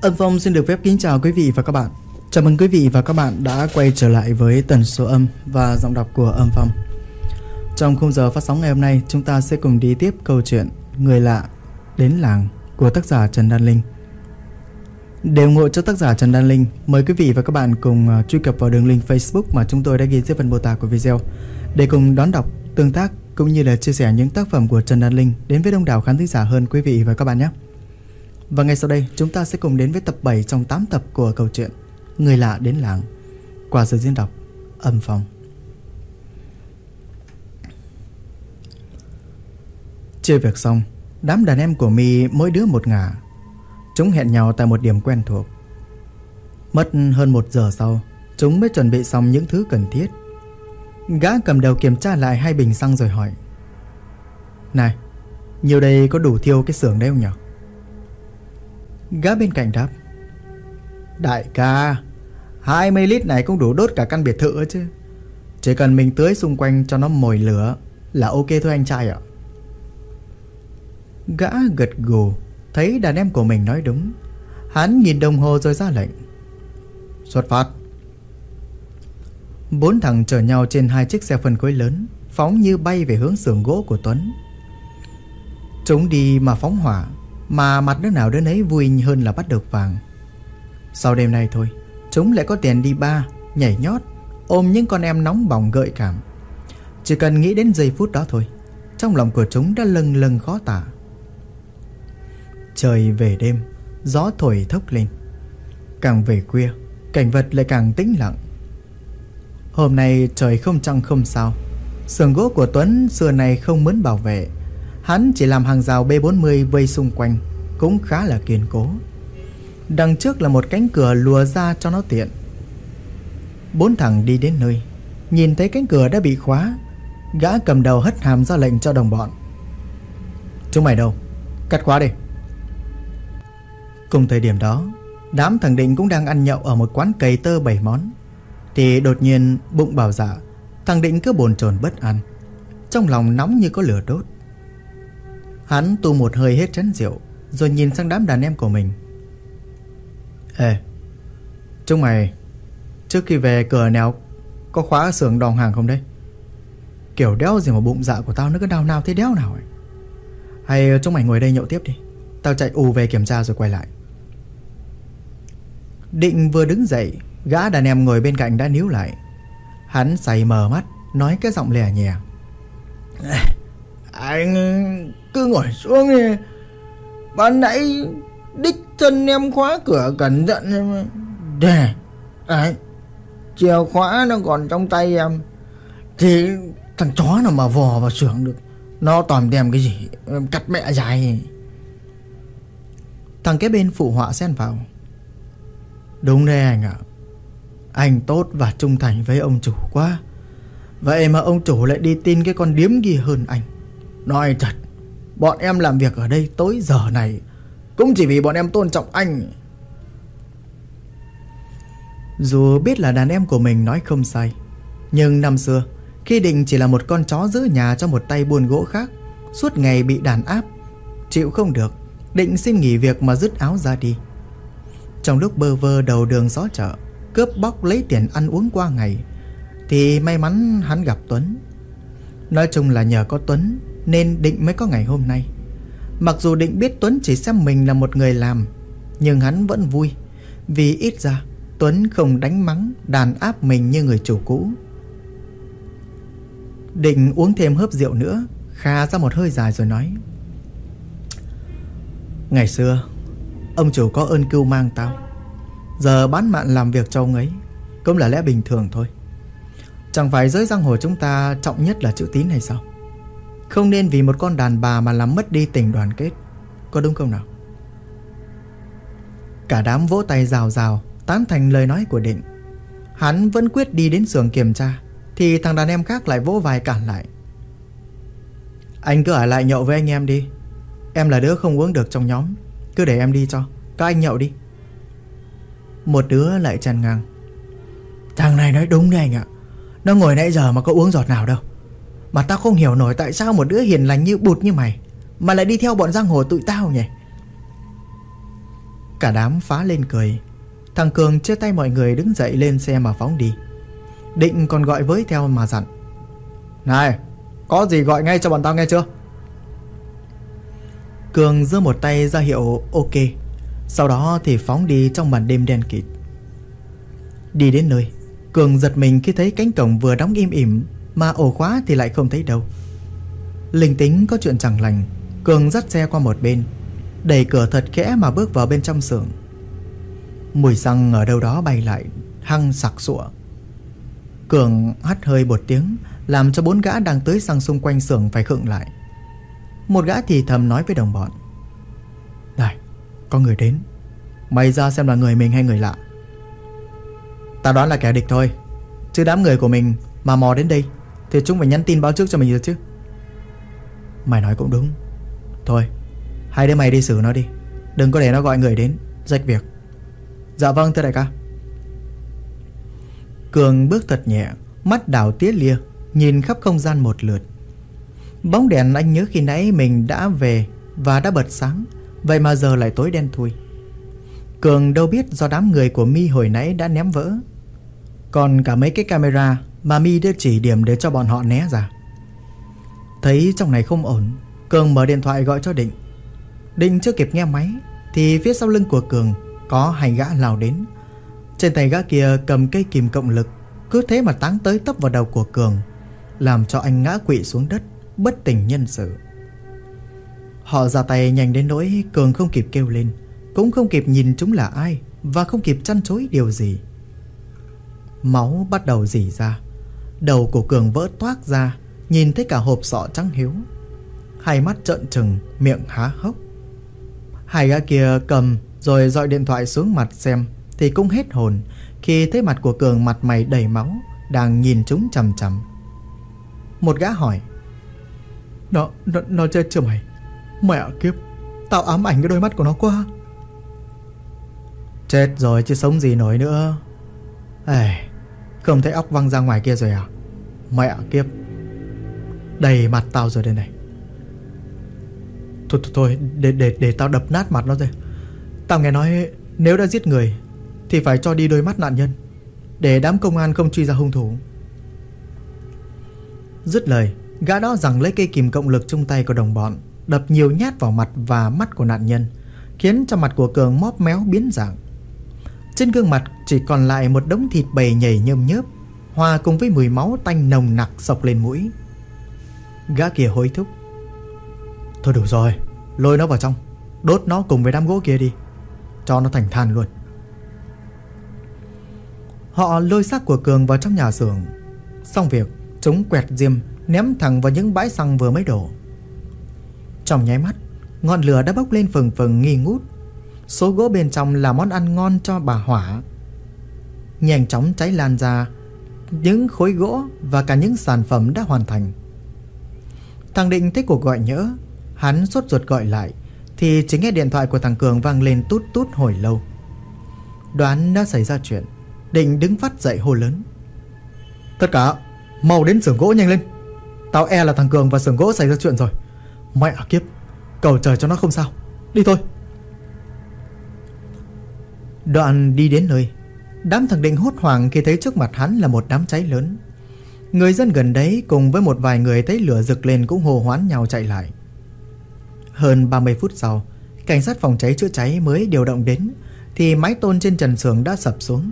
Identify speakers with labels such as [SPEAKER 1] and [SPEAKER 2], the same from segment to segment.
[SPEAKER 1] Ân Phong xin được phép kính chào quý vị và các bạn. Chào mừng quý vị và các bạn đã quay trở lại với tần số âm và giọng đọc của Âm Phong. Trong khung giờ phát sóng ngày hôm nay chúng ta sẽ cùng đi tiếp câu chuyện Người lạ đến làng của tác giả Trần Đan Linh. Để ủng hộ cho tác giả Trần Đan Linh Mời quý vị và các bạn cùng à, truy cập vào đường link Facebook mà chúng tôi đã ghi dưới phần mô tả của video Để cùng đón đọc, tương tác cũng như là chia sẻ những tác phẩm của Trần Đan Linh đến với đông đảo khán thính giả hơn quý vị và các bạn nhé và ngay sau đây, chúng ta sẽ cùng đến với tập 7 trong 8 tập của câu chuyện Người lạ đến làng. Qua sự diễn đọc, Âm Phong. Chơi việc xong, Đám đàn em của mi mỗi đứa một ngả. Chúng hẹn nhau tại một điểm quen thuộc. Mất hơn một giờ sau, Chúng mới chuẩn bị xong những thứ cần thiết. Gã cầm đầu kiểm tra lại hai bình xăng rồi hỏi. Này, Nhiều đây có đủ thiêu cái xưởng đấy không nhỉ Gã bên cạnh đáp, Đại ca 20 lít này cũng đủ đốt cả căn biệt thự chứ. Chỉ cần mình tưới xung quanh cho nó mồi lửa Là ok thôi anh trai ạ. Gã gật gù, Thấy đàn em của mình nói đúng. Hắn nhìn đồng hồ rồi ra lệnh, Xuất phát. Bốn thằng chở nhau trên hai chiếc xe phân khối lớn, Phóng như bay về hướng xưởng gỗ của Tuấn. Chúng đi mà phóng hỏa mà mặt đứa nào đứa nấy vui hơn là bắt được vàng. Sau đêm nay thôi, Chúng lại có tiền đi ba, Nhảy nhót, Ôm những con em nóng bỏng gợi cảm. Chỉ cần nghĩ đến giây phút đó thôi, Trong lòng của chúng đã lâng lâng khó tả. Trời về đêm, Gió thổi thốc lên. Càng về khuya, Cảnh vật lại càng tĩnh lặng. Hôm nay trời không trăng không sao Sườn gỗ của Tuấn xưa này không muốn bảo vệ. Hắn chỉ làm hàng rào B40 vây xung quanh, Cũng khá là kiên cố. Đằng trước là một cánh cửa lùa ra cho nó tiện. Bốn thằng đi đến nơi, Nhìn thấy cánh cửa đã bị khóa, Gã cầm đầu hất hàm ra lệnh cho đồng bọn. Chúng mày đâu? Cắt khóa đi. Cùng thời điểm đó, Đám thằng Định cũng đang ăn nhậu ở một quán cầy tơ bảy món. Thì đột nhiên bụng bảo dạ Thằng Định cứ bồn chồn bất an. Trong lòng nóng như có lửa đốt. Hắn tu một hơi hết chén rượu, Rồi nhìn sang đám đàn em của mình. Ê, Chúng mày, Trước khi về cửa nào, Có khóa xưởng đòn hàng không đấy? Kiểu đéo gì mà bụng dạ của tao nó cứ đau nào thế đéo nào ấy. Hay chúng mày ngồi đây nhậu tiếp đi, Tao chạy ù về kiểm tra rồi quay lại. Định vừa đứng dậy, Gã đàn em ngồi bên cạnh đã níu lại. Hắn say mờ mắt, Nói cái giọng lè nhẹ.
[SPEAKER 2] Anh cứ ngồi xuống đi. Ban nãy đích thân em khóa cửa cẩn thận Để Đấy, Chìa khóa nó còn trong tay em. Thì thằng chó nào mà vò vào xưởng được, Nó tòm đem cái gì? Cắt mẹ dài.
[SPEAKER 1] Thằng kế bên phụ họa xen vào. Đúng đấy anh ạ. Anh tốt và trung thành với ông chủ quá. Vậy mà ông chủ lại đi tin cái con điếm kia hơn anh.
[SPEAKER 2] Nói thật Bọn em làm việc ở đây tối giờ này, Cũng chỉ vì bọn em tôn trọng anh.
[SPEAKER 1] Dù biết là đàn em của mình nói không sai, Nhưng năm xưa, Khi Định chỉ là một con chó giữ nhà cho một tay buôn gỗ khác, Suốt ngày bị đàn áp, Chịu không được, Định xin nghỉ việc mà dứt áo ra đi. Trong lúc bơ vơ đầu đường gió chợ, Cướp bóc lấy tiền ăn uống qua ngày, Thì may mắn hắn gặp Tuấn. Nói chung là nhờ có Tuấn nên Định mới có ngày hôm nay. Mặc dù Định biết Tuấn chỉ xem mình là một người làm, Nhưng hắn vẫn vui, Vì ít ra Tuấn không đánh mắng, Đàn áp mình như người chủ cũ. Định uống thêm hớp rượu nữa, Kha ra một hơi dài rồi nói, Ngày xưa, Ông chủ có ơn cưu mang tao. Giờ bán mạng làm việc cho ông ấy, Cũng là lẽ bình thường thôi. Chẳng phải giới giang hồ chúng ta trọng nhất là chữ tín hay sao? Không nên vì một con đàn bà mà làm mất đi tình đoàn kết. Có đúng không nào? Cả đám vỗ tay rào rào, Tán thành lời nói của Định. Hắn vẫn quyết đi đến xưởng kiểm tra, Thì thằng đàn em khác lại vỗ vai cản lại. Anh cứ ở lại nhậu với anh em đi. Em là đứa không uống được trong nhóm. Cứ để em đi cho. Các anh nhậu đi. Một đứa lại chèn ngang.
[SPEAKER 2] Thằng này nói đúng đấy anh ạ. Nó ngồi nãy giờ mà có uống giọt nào đâu mà tao không hiểu nổi tại sao một đứa hiền lành như bụt như mày Mà lại đi theo bọn giang hồ tụi tao nhỉ?
[SPEAKER 1] Cả đám phá lên cười. Thằng Cường chia tay mọi người đứng dậy lên xe mà phóng đi. Định còn gọi với theo mà dặn.
[SPEAKER 2] Này, Có gì gọi ngay cho bọn tao nghe chưa?
[SPEAKER 1] Cường giơ một tay ra hiệu ok. Sau đó thì phóng đi trong màn đêm đen kịt. Đi đến nơi, Cường giật mình khi thấy cánh cổng vừa đóng im ỉm. Mà ổ khóa thì lại không thấy đâu. Linh tính có chuyện chẳng lành, Cường dắt xe qua một bên, Đẩy cửa thật kẽ mà bước vào bên trong xưởng. Mùi xăng ở đâu đó bay lại, Hăng sặc sụa. Cường hắt hơi một tiếng, Làm cho bốn gã đang tới xăng xung quanh xưởng phải khựng lại. Một gã thì thầm nói với đồng bọn. Này, Có người đến. Mày ra xem là người mình hay người lạ. Ta đoán là kẻ địch thôi, Chứ đám người của mình mà mò đến đây thì chúng phải nhắn tin báo trước cho mình rồi chứ. Mày nói cũng đúng. Thôi, Hai đứa mày đi xử nó đi. Đừng có để nó gọi người đến, Rách việc. Dạ vâng thưa đại ca. Cường bước thật nhẹ, Mắt đảo tía lia, Nhìn khắp không gian một lượt. Bóng đèn anh nhớ khi nãy mình đã về Và đã bật sáng, Vậy mà giờ lại tối đen thui. Cường đâu biết do đám người của mi hồi nãy đã ném vỡ. Còn cả mấy cái camera mà mi đã chỉ điểm để cho bọn họ né ra. Thấy trong này không ổn, Cường mở điện thoại gọi cho Định. Định chưa kịp nghe máy, Thì phía sau lưng của Cường Có hai gã lao đến. Trên tay gã kia cầm cây kìm cộng lực, Cứ thế mà táng tới tấp vào đầu của Cường, Làm cho anh ngã quỵ xuống đất, Bất tỉnh nhân sự. Họ ra tay nhanh đến nỗi Cường không kịp kêu lên, Cũng không kịp nhìn chúng là ai Và không kịp chăn chối điều gì. Máu bắt đầu dỉ ra. Đầu của Cường vỡ toác ra Nhìn thấy cả hộp sọ trắng hiếu. Hai mắt trợn trừng Miệng há hốc. Hai gã kia cầm Rồi dọi điện thoại xuống mặt xem Thì cũng hết hồn Khi thấy mặt của Cường mặt mày đầy máu Đang nhìn chúng chằm chằm. Một gã hỏi Nó, nó, nó chết chưa mày? Mẹ kiếp Tao ám ảnh cái đôi mắt của nó quá. Chết rồi chứ sống gì nổi nữa. Ê, không thấy óc văng ra ngoài kia rồi à? Mẹ kiếp. Đầy mặt tao rồi đây này. Thôi thôi thôi để, để, để tao đập nát mặt nó rồi. Tao nghe nói Nếu đã giết người Thì phải cho đi đôi mắt nạn nhân Để đám công an không truy ra hung thủ. Dứt lời Gã đó rằng lấy cây kìm cộng lực trong tay của đồng bọn Đập nhiều nhát vào mặt và mắt của nạn nhân Khiến cho mặt của Cường móp méo biến dạng. Trên gương mặt chỉ còn lại một đống thịt bầy nhảy nhơm nhớp, Hòa cùng với mùi máu tanh nồng nặc sộc lên mũi. Gã kia hối thúc. Thôi đủ rồi, Lôi nó vào trong, Đốt nó cùng với đám gỗ kia đi, Cho nó thành than luôn. Họ lôi xác của Cường vào trong nhà xưởng. Xong việc, Chúng quẹt diêm, Ném thẳng vào những bãi xăng vừa mới đổ. Trong nháy mắt, Ngọn lửa đã bốc lên phừng phừng, nghi ngút. Số gỗ bên trong là món ăn ngon cho bà Hỏa. Nhanh chóng cháy lan ra. Những khối gỗ Và cả những sản phẩm đã hoàn thành. Thằng Định thấy cuộc gọi nhỡ. Hắn sốt ruột gọi lại, Thì chỉ nghe điện thoại của thằng Cường vang lên tút tút hồi lâu. Đoán đã xảy ra chuyện, Định đứng phát dậy hô lớn. Tất cả, Mau đến xưởng gỗ nhanh lên. Tao e là thằng Cường và xưởng gỗ xảy ra chuyện rồi. Mẹ kiếp, Cầu trời cho nó không sao. Đi thôi. Đoạn đi đến nơi Đám thằng Định hốt hoảng khi thấy trước mặt hắn là một đám cháy lớn Người dân gần đấy cùng với một vài người thấy lửa rực lên cũng hồ hoán nhau chạy lại hơn 30 phút sau, cảnh sát phòng cháy chữa cháy mới điều động đến thì mái tôn trên trần xưởng đã sập xuống.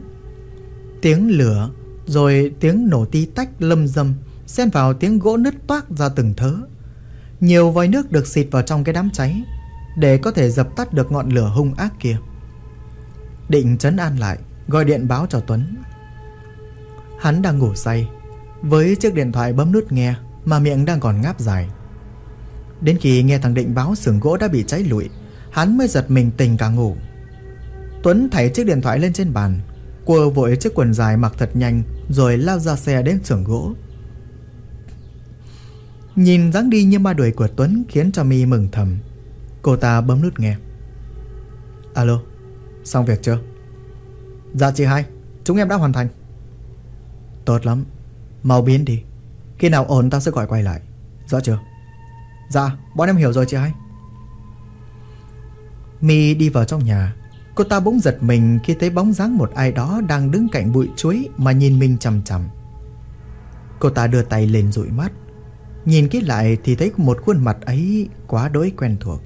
[SPEAKER 1] Tiếng lửa rồi tiếng nổ tí tách lâm dâm xen vào tiếng gỗ nứt toác ra từng thớ. Nhiều vòi nước được xịt vào trong cái đám cháy để có thể dập tắt được ngọn lửa hung ác kia. Định trấn an lại, gọi điện báo cho Tuấn. Hắn đang ngủ say, với chiếc điện thoại bấm nút nghe mà miệng đang còn ngáp dài. Đến khi nghe thằng Định báo xưởng gỗ đã bị cháy lụi Hắn mới giật mình tỉnh cả ngủ. Tuấn thảy chiếc điện thoại lên trên bàn Quơ vội chiếc quần dài mặc thật nhanh Rồi lao ra xe đến xưởng gỗ. Nhìn dáng đi như ma đuổi của Tuấn Khiến cho mi mừng thầm. Cô ta bấm nút nghe. Alo? Xong việc chưa Dạ chị hai, Chúng em đã hoàn thành Tốt lắm Mau biến đi Khi nào ổn tao sẽ gọi quay lại Rõ chưa Dạ bọn em hiểu rồi chị hai Mi đi vào trong nhà Cô ta bỗng giật mình khi thấy bóng dáng một ai đó đang đứng cạnh bụi chuối mà nhìn mình chằm chằm. Cô ta đưa tay lên dụi mắt. Nhìn kỹ lại thì thấy một khuôn mặt ấy quá đối quen thuộc.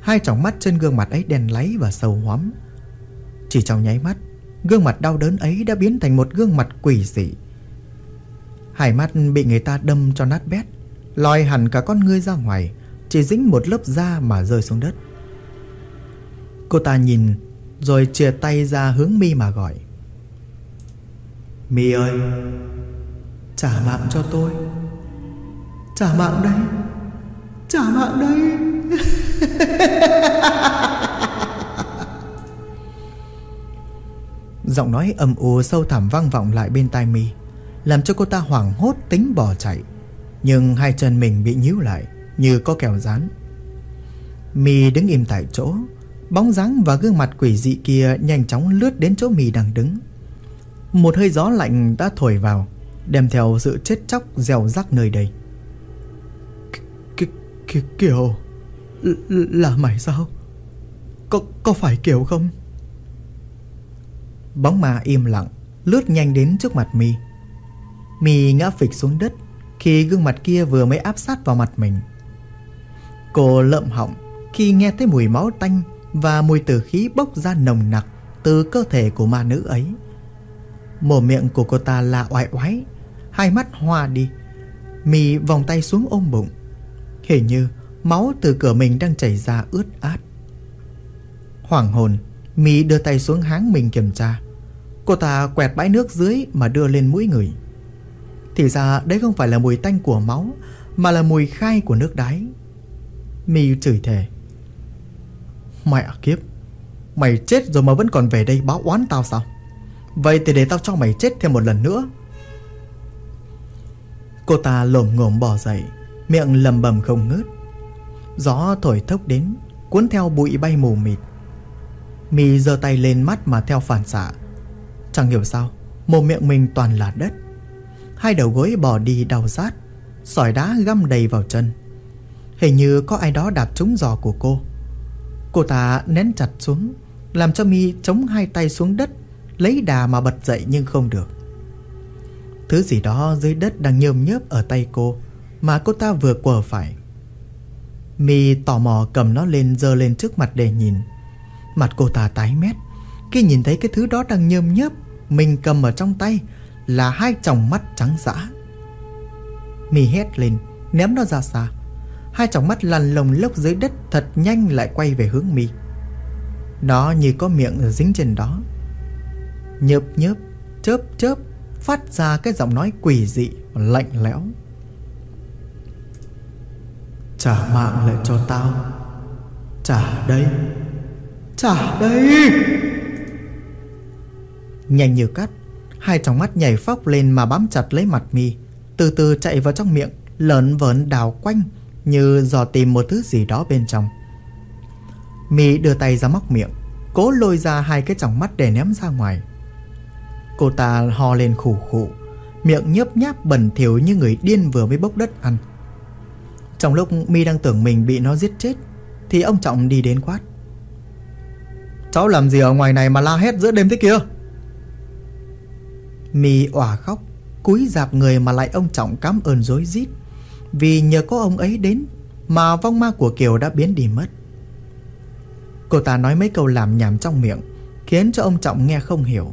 [SPEAKER 1] Hai tròng mắt trên gương mặt ấy đen láy và sâu hoắm. Chỉ trong nháy mắt, gương mặt đau đớn ấy đã biến thành một gương mặt quỷ dị. Hai mắt bị người ta đâm cho nát bét, lòi hẳn cả con ngươi ra ngoài, chỉ dính một lớp da mà rơi xuống đất. Cô ta nhìn rồi chìa tay ra hướng mi mà gọi. Mi ơi, trả mạng cho tôi. Trả mạng đây, trả mạng đây. Giọng nói âm u sâu thẳm vang vọng lại bên tai mi Làm cho cô ta hoảng hốt tính bỏ chạy. Nhưng hai chân mình bị nhíu lại Như có kèo dán. Mi đứng im tại chỗ Bóng dáng và gương mặt quỷ dị kia Nhanh chóng lướt đến chỗ Mi đang đứng. Một hơi gió lạnh đã thổi vào Đem theo sự chết chóc dèo rắc nơi đây. Kiều Là mày sao? Có, có phải Kiều không? Bóng ma im lặng, Lướt nhanh đến trước mặt mi. Mi ngã phịch xuống đất Khi gương mặt kia vừa mới áp sát vào mặt mình. Cô lợm họng Khi nghe thấy mùi máu tanh Và mùi tử khí bốc ra nồng nặc Từ cơ thể của ma nữ ấy. Mồm miệng của cô ta là oai oái, Hai mắt hoa đi. Mi vòng tay xuống ôm bụng. Hình như máu từ cửa mình đang chảy ra ướt át. Hoàng hồn, mi đưa tay xuống háng mình kiểm tra. Cô ta quẹt bãi nước dưới mà đưa lên mũi người. Thì ra đấy không phải là mùi tanh của máu, Mà là mùi khai của nước đáy Mi chửi thề. Mẹ kiếp, Mày chết rồi mà vẫn còn về đây báo oán tao sao? Vậy thì để tao cho mày chết thêm một lần nữa. Cô ta lồm ngồm bỏ dậy, Miệng lầm bầm không ngớt. Gió thổi thốc đến, Cuốn theo bụi bay mù mịt. Mi giơ tay lên mắt mà theo phản xạ. Chẳng hiểu sao Mồm miệng mình toàn là đất. Hai đầu gối bỏ đi đau rát, Sỏi đá găm đầy vào chân. Hình như có ai đó đạp trúng giò của cô. Cô ta nén chặt xuống, Làm cho mi chống hai tay xuống đất, Lấy đà mà bật dậy nhưng không được. Thứ gì đó dưới đất đang nhơm nhớp ở tay cô Mà cô ta vừa quờ phải. Mi tò mò cầm nó lên dơ lên trước mặt để nhìn. Mặt cô ta tái mét, Khi nhìn thấy cái thứ đó đang nhơm nhớp mình cầm ở trong tay là hai tròng mắt trắng dã. mì hét lên, ném nó ra xa. Hai tròng mắt lăn lồng lốc dưới đất thật nhanh lại quay về hướng mì. Nó như có miệng dính trên đó. Nhớp nhớp, chớp chớp, phát ra cái giọng nói quỷ dị lạnh lẽo. Trả mạng lại cho tao. Trả đây. Trả đây. Nhanh như cắt Hai tròng mắt nhảy phóc lên mà bám chặt lấy mặt mi. Từ từ chạy vào trong miệng Lớn vớn đào quanh Như dò tìm một thứ gì đó bên trong. Mi đưa tay ra móc miệng, Cố lôi ra hai cái tròng mắt để ném ra ngoài. Cô ta ho lên khủ khủ Miệng nhớp nháp bẩn thỉu như người điên vừa mới bốc đất ăn. Trong lúc Mi đang tưởng mình bị nó giết chết, Thì ông Trọng đi đến quát. Cháu làm gì ở ngoài này mà la hét giữa đêm thế kia? Mi òa khóc, Cúi dạp người mà lại ông Trọng cảm ơn dối rít. Vì nhờ có ông ấy đến Mà vong ma của Kiều đã biến đi mất. Cô ta nói mấy câu làm nhảm trong miệng, Khiến cho ông Trọng nghe không hiểu.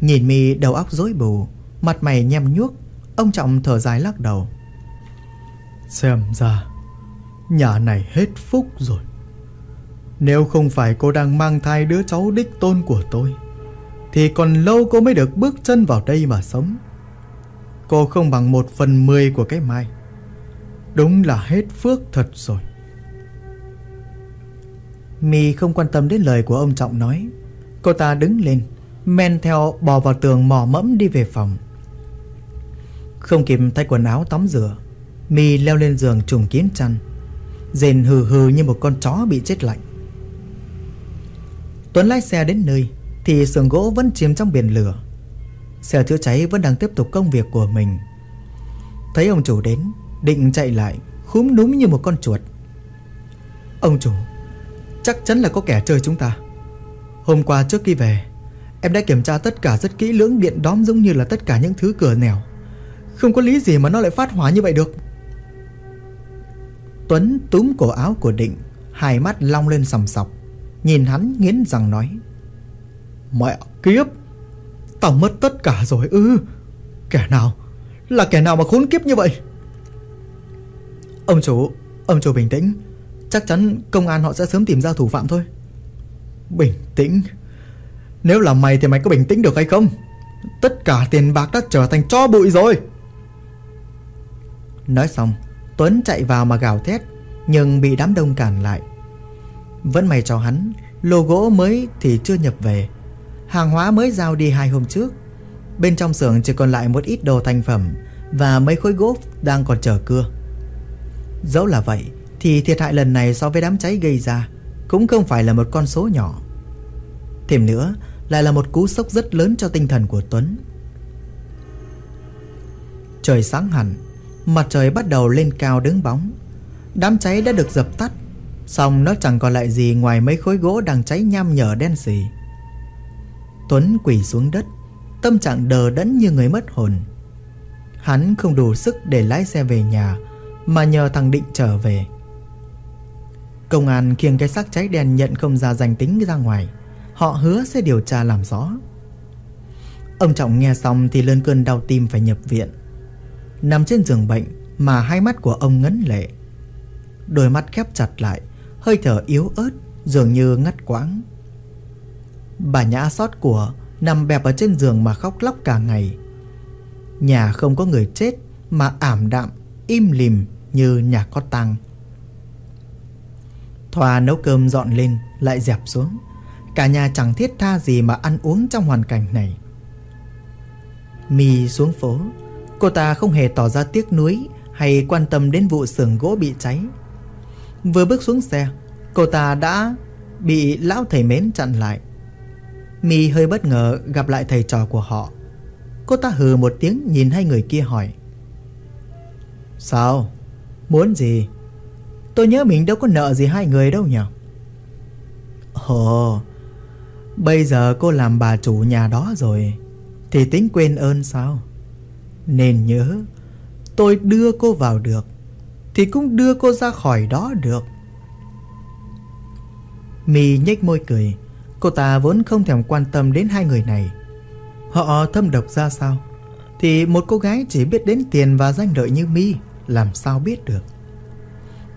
[SPEAKER 1] Nhìn Mi đầu óc rối bù, Mặt mày nhem nhuốc, Ông Trọng thở dài lắc đầu. Xem ra, Nhà này hết phúc rồi. Nếu không phải cô đang mang thai đứa cháu đích tôn của tôi thì còn lâu cô mới được bước chân vào đây mà sống. Cô không bằng một phần mười của cái mai. Đúng là hết phước thật rồi. Mi không quan tâm đến lời của ông Trọng nói. Cô ta đứng lên, Men theo bò vào tường mò mẫm đi về phòng. Không kịp thay quần áo tắm rửa, Mi leo lên giường trùng kín chăn. Rền hừ hừ như một con chó bị chết lạnh. Tuấn lái xe đến nơi thì xưởng gỗ vẫn chìm trong biển lửa. Xe chữa cháy vẫn đang tiếp tục công việc của mình. Thấy ông chủ đến, Định chạy lại, Khúm núm như một con chuột. Ông chủ, Chắc chắn là có kẻ chơi chúng ta. Hôm qua trước khi về, Em đã kiểm tra tất cả rất kỹ lưỡng điện đóm giống như là tất cả những thứ cửa nẻo. Không có lý gì mà nó lại phát hỏa như vậy được. Tuấn túm cổ áo của Định, Hai mắt long lên sầm sọc, Nhìn hắn nghiến răng nói. Mẹ kiếp, Tao mất tất cả rồi ư ừ. Kẻ nào Là kẻ nào mà khốn kiếp như vậy? Ông chủ Ông chủ bình tĩnh, Chắc chắn công an họ sẽ sớm tìm ra thủ phạm thôi. Bình tĩnh, Nếu là mày thì mày có bình tĩnh được hay không? Tất cả tiền bạc đã trở thành cho bụi rồi. Nói xong, Tuấn chạy vào mà gào thét, Nhưng bị đám đông cản lại. Vẫn may cho hắn, Lô gỗ mới thì chưa nhập về. Hàng hóa mới giao đi hai hôm trước. Bên trong xưởng chỉ còn lại một ít đồ thành phẩm Và mấy khối gỗ đang còn chờ cưa. Dẫu là vậy, Thì thiệt hại lần này so với đám cháy gây ra Cũng không phải là một con số nhỏ. Thêm nữa, Lại là một cú sốc rất lớn cho tinh thần của Tuấn. Trời sáng hẳn, Mặt trời bắt đầu lên cao đứng bóng. Đám cháy đã được dập tắt Xong nó chẳng còn lại gì ngoài mấy khối gỗ đang cháy nham nhở đen xì. Tuấn quỳ xuống đất, Tâm trạng đờ đẫn như người mất hồn. Hắn không đủ sức để lái xe về nhà, Mà nhờ thằng Định trở về. Công an khiêng cái xác cháy đen nhận không ra danh tính ra ngoài. Họ hứa sẽ điều tra làm rõ. Ông Trọng nghe xong thì lên cơn đau tim phải nhập viện. Nằm trên giường bệnh mà hai mắt của ông ngấn lệ. Đôi mắt khép chặt lại, Hơi thở yếu ớt, dường như ngắt quãng. Bà Nhã xót của, Nằm bẹp ở trên giường mà khóc lóc cả ngày. Nhà không có người chết, Mà ảm đạm, Im lìm như nhà có tăng Thoa nấu cơm dọn lên, Lại dẹp xuống. Cả nhà chẳng thiết tha gì mà ăn uống trong hoàn cảnh này. Mi xuống phố. Cô ta không hề tỏ ra tiếc nuối Hay quan tâm đến vụ xưởng gỗ bị cháy. Vừa bước xuống xe, Cô ta đã bị lão thầy mến chặn lại. Mi hơi bất ngờ gặp lại thầy trò của họ. Cô ta hừ một tiếng nhìn hai người kia hỏi. Sao? Muốn gì? Tôi nhớ mình đâu có nợ gì hai người đâu nhỉ? Ồ, Bây giờ cô làm bà chủ nhà đó rồi, Thì tính quên ơn sao? Nên nhớ, Tôi đưa cô vào được, Thì cũng đưa cô ra khỏi đó được. Mi nhếch môi cười. Cô ta vốn không thèm quan tâm đến hai người này. Họ thâm độc ra sao? Thì một cô gái chỉ biết đến tiền và danh lợi như Mi, Làm sao biết được?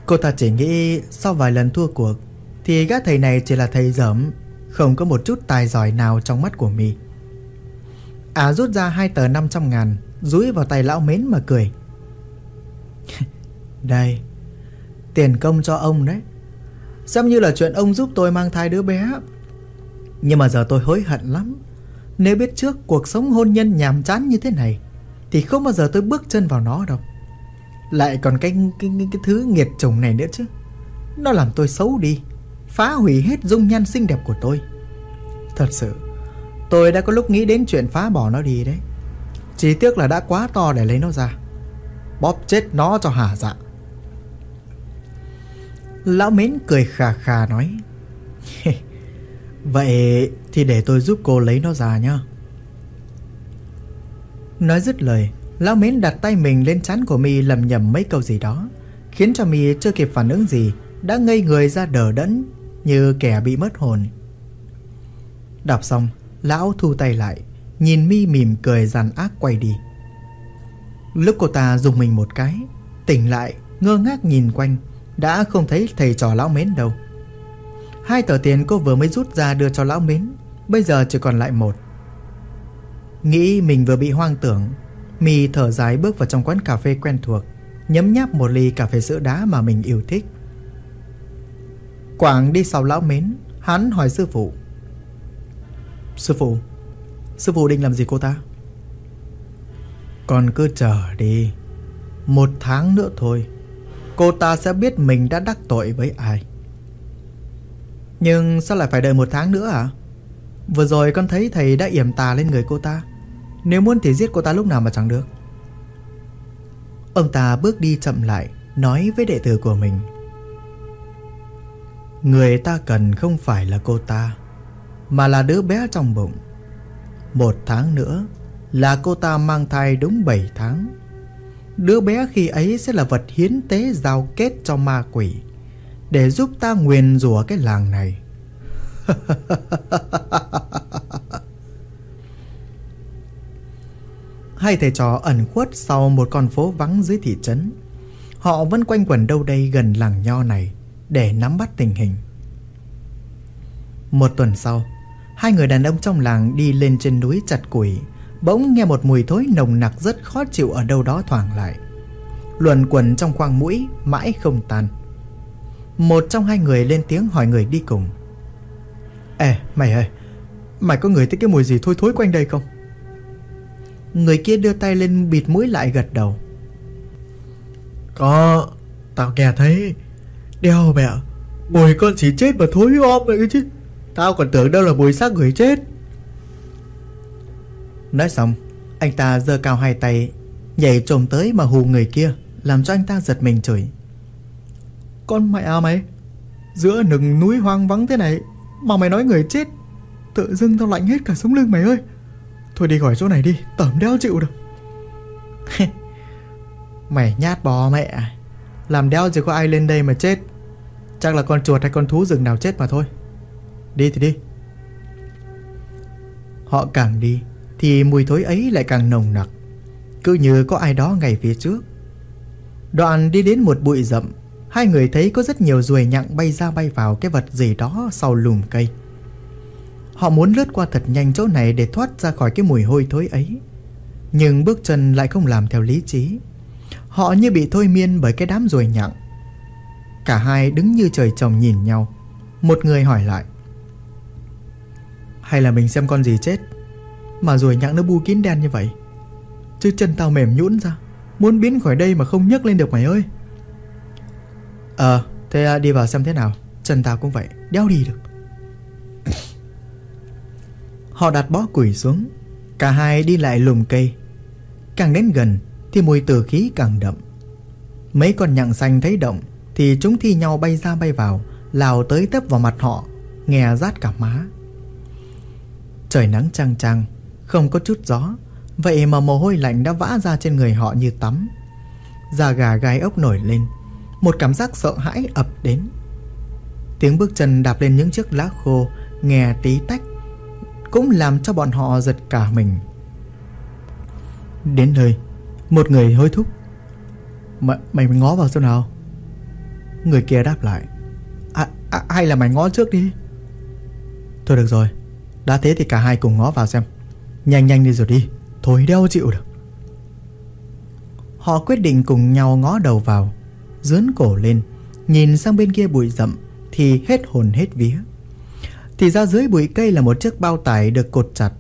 [SPEAKER 1] Cô ta chỉ nghĩ sau vài lần thua cuộc, Thì gã thầy này chỉ là thầy dởm, Không có một chút tài giỏi nào trong mắt của Mi. À rút ra hai tờ 500 ngàn Rúi vào tay lão mến mà cười. Đây, Tiền công cho ông đấy. Xem như là chuyện ông giúp tôi mang thai đứa bé nhưng mà giờ tôi hối hận lắm. Nếu biết trước cuộc sống hôn nhân nhàm chán như thế này Thì không bao giờ tôi bước chân vào nó đâu. Lại còn cái, cái, cái, cái thứ nghiệt chồng này nữa chứ. Nó làm tôi xấu đi Phá hủy hết dung nhan xinh đẹp của tôi. Thật sự Tôi đã có lúc nghĩ đến chuyện phá bỏ nó đi đấy. Chỉ tiếc là đã quá to để lấy nó ra. Bóp chết nó cho hả dạ. Lão Mến cười khà khà nói Vậy thì để tôi giúp cô lấy nó ra nhá. Nói dứt lời, Lão Mến đặt tay mình lên chán của mi lầm nhầm mấy câu gì đó, Khiến cho mi chưa kịp phản ứng gì, Đã ngây người ra đờ đẫn Như kẻ bị mất hồn. Đọc xong, Lão thu tay lại, Nhìn mi mỉm cười giàn ác quay đi. Lúc cô ta dùng mình một cái, Tỉnh lại, ngơ ngác nhìn quanh, Đã không thấy thầy trò lão mến đâu. Hai tờ tiền cô vừa mới rút ra đưa cho lão mến. Bây giờ chỉ còn lại một. Nghĩ mình vừa bị hoang tưởng mì thở dài bước vào trong quán cà phê quen thuộc, Nhấm nháp một ly cà phê sữa đá mà mình yêu thích. Quảng đi sau lão mến, Hắn hỏi sư phụ. Sư phụ Sư phụ định làm gì cô ta? Còn cứ chờ đi. Một tháng nữa thôi, Cô ta sẽ biết mình đã đắc tội với ai. Nhưng sao lại phải đợi một tháng nữa à Vừa rồi con thấy thầy đã yểm tà lên người cô ta. Nếu muốn thì giết cô ta lúc nào mà chẳng được. Ông ta bước đi chậm lại, Nói với đệ tử của mình. Người ta cần không phải là cô ta, Mà là đứa bé trong bụng. Một tháng nữa Là cô ta mang thai đúng 7 tháng. Đứa bé khi ấy sẽ là vật hiến tế giao kết cho ma quỷ. Để giúp ta nguyền rủa cái làng này. Hai thầy trò ẩn khuất sau một con phố vắng dưới thị trấn. Họ vẫn quanh quẩn đâu đây gần làng nho này Để nắm bắt tình hình. Một tuần sau, Hai người đàn ông trong làng đi lên trên núi chặt củi, Bỗng nghe một mùi thối nồng nặc rất khó chịu ở đâu đó thoảng lại. Luẩn quẩn trong khoang mũi mãi không tan. Một trong hai người lên tiếng hỏi người đi cùng. Ê mày ơi Mày có ngửi thấy cái mùi gì thối thối quanh đây không? Người kia đưa tay lên bịt mũi lại gật đầu.
[SPEAKER 2] Có Tao nghe thấy. Đeo mẹ Mùi con chỉ chết mà thối om vậy chứ. Tao còn tưởng đâu là mùi xác người chết.
[SPEAKER 1] Nói xong Anh ta giơ cao hai tay Nhảy trồm tới mà hù người kia Làm cho anh ta giật mình chửi
[SPEAKER 2] con mẹ à mày? Giữa nừng núi hoang vắng thế này Mà mày nói người chết, Tự dưng tao lạnh hết cả sống lưng mày ơi. Thôi đi khỏi chỗ này đi Tẩm đeo chịu được.
[SPEAKER 1] Mày nhát bò mẹ à. Làm đeo chứ có ai lên đây mà chết. Chắc là con chuột hay con thú rừng nào chết mà thôi. Đi thì đi. Họ càng đi Thì mùi thối ấy lại càng nồng nặc. Cứ như có ai đó ngay phía trước. Đoạn đi đến một bụi rậm Hai người thấy có rất nhiều ruồi nhặng bay ra bay vào cái vật gì đó sau lùm cây. Họ muốn lướt qua thật nhanh chỗ này để thoát ra khỏi cái mùi hôi thối ấy. Nhưng bước chân lại không làm theo lý trí. Họ như bị thôi miên bởi cái đám ruồi nhặng. Cả hai đứng như trời trồng nhìn nhau. Một người hỏi lại, Hay là mình xem con gì chết Mà ruồi nhặng nó bu kín đen như vậy? Chứ chân tao mềm nhũn ra, Muốn biến khỏi đây mà không nhấc lên được mày ơi. Ờ Thế à, đi vào xem thế nào. Chân tao cũng vậy Đeo đi được. Họ đặt bó củi xuống, Cả hai đi lại lùm cây. Càng đến gần Thì mùi tử khí càng đậm. Mấy con nhặng xanh thấy động Thì chúng thi nhau bay ra bay vào Lào tới tấp vào mặt họ, Nghe rát cả má. Trời nắng trăng trăng Không có chút gió, Vậy mà mồ hôi lạnh đã vã ra trên người họ như tắm. Da gà gai ốc nổi lên một cảm giác sợ hãi ập đến. Tiếng bước chân đạp lên những chiếc lá khô Nghe tí tách Cũng làm cho bọn họ giật cả mình. Đến nơi Một người hối thúc. Mày, mày ngó vào xem nào. Người kia đáp lại. À, à, Hay là mày ngó trước đi. Thôi được rồi Đã thế thì cả hai cùng ngó vào xem. Nhanh nhanh đi rồi đi Thôi đeo chịu được. Họ quyết định cùng nhau ngó đầu vào. Dướn cổ lên, Nhìn sang bên kia bụi rậm Thì hết hồn hết vía. Thì ra dưới bụi cây là một chiếc bao tải được cột chặt,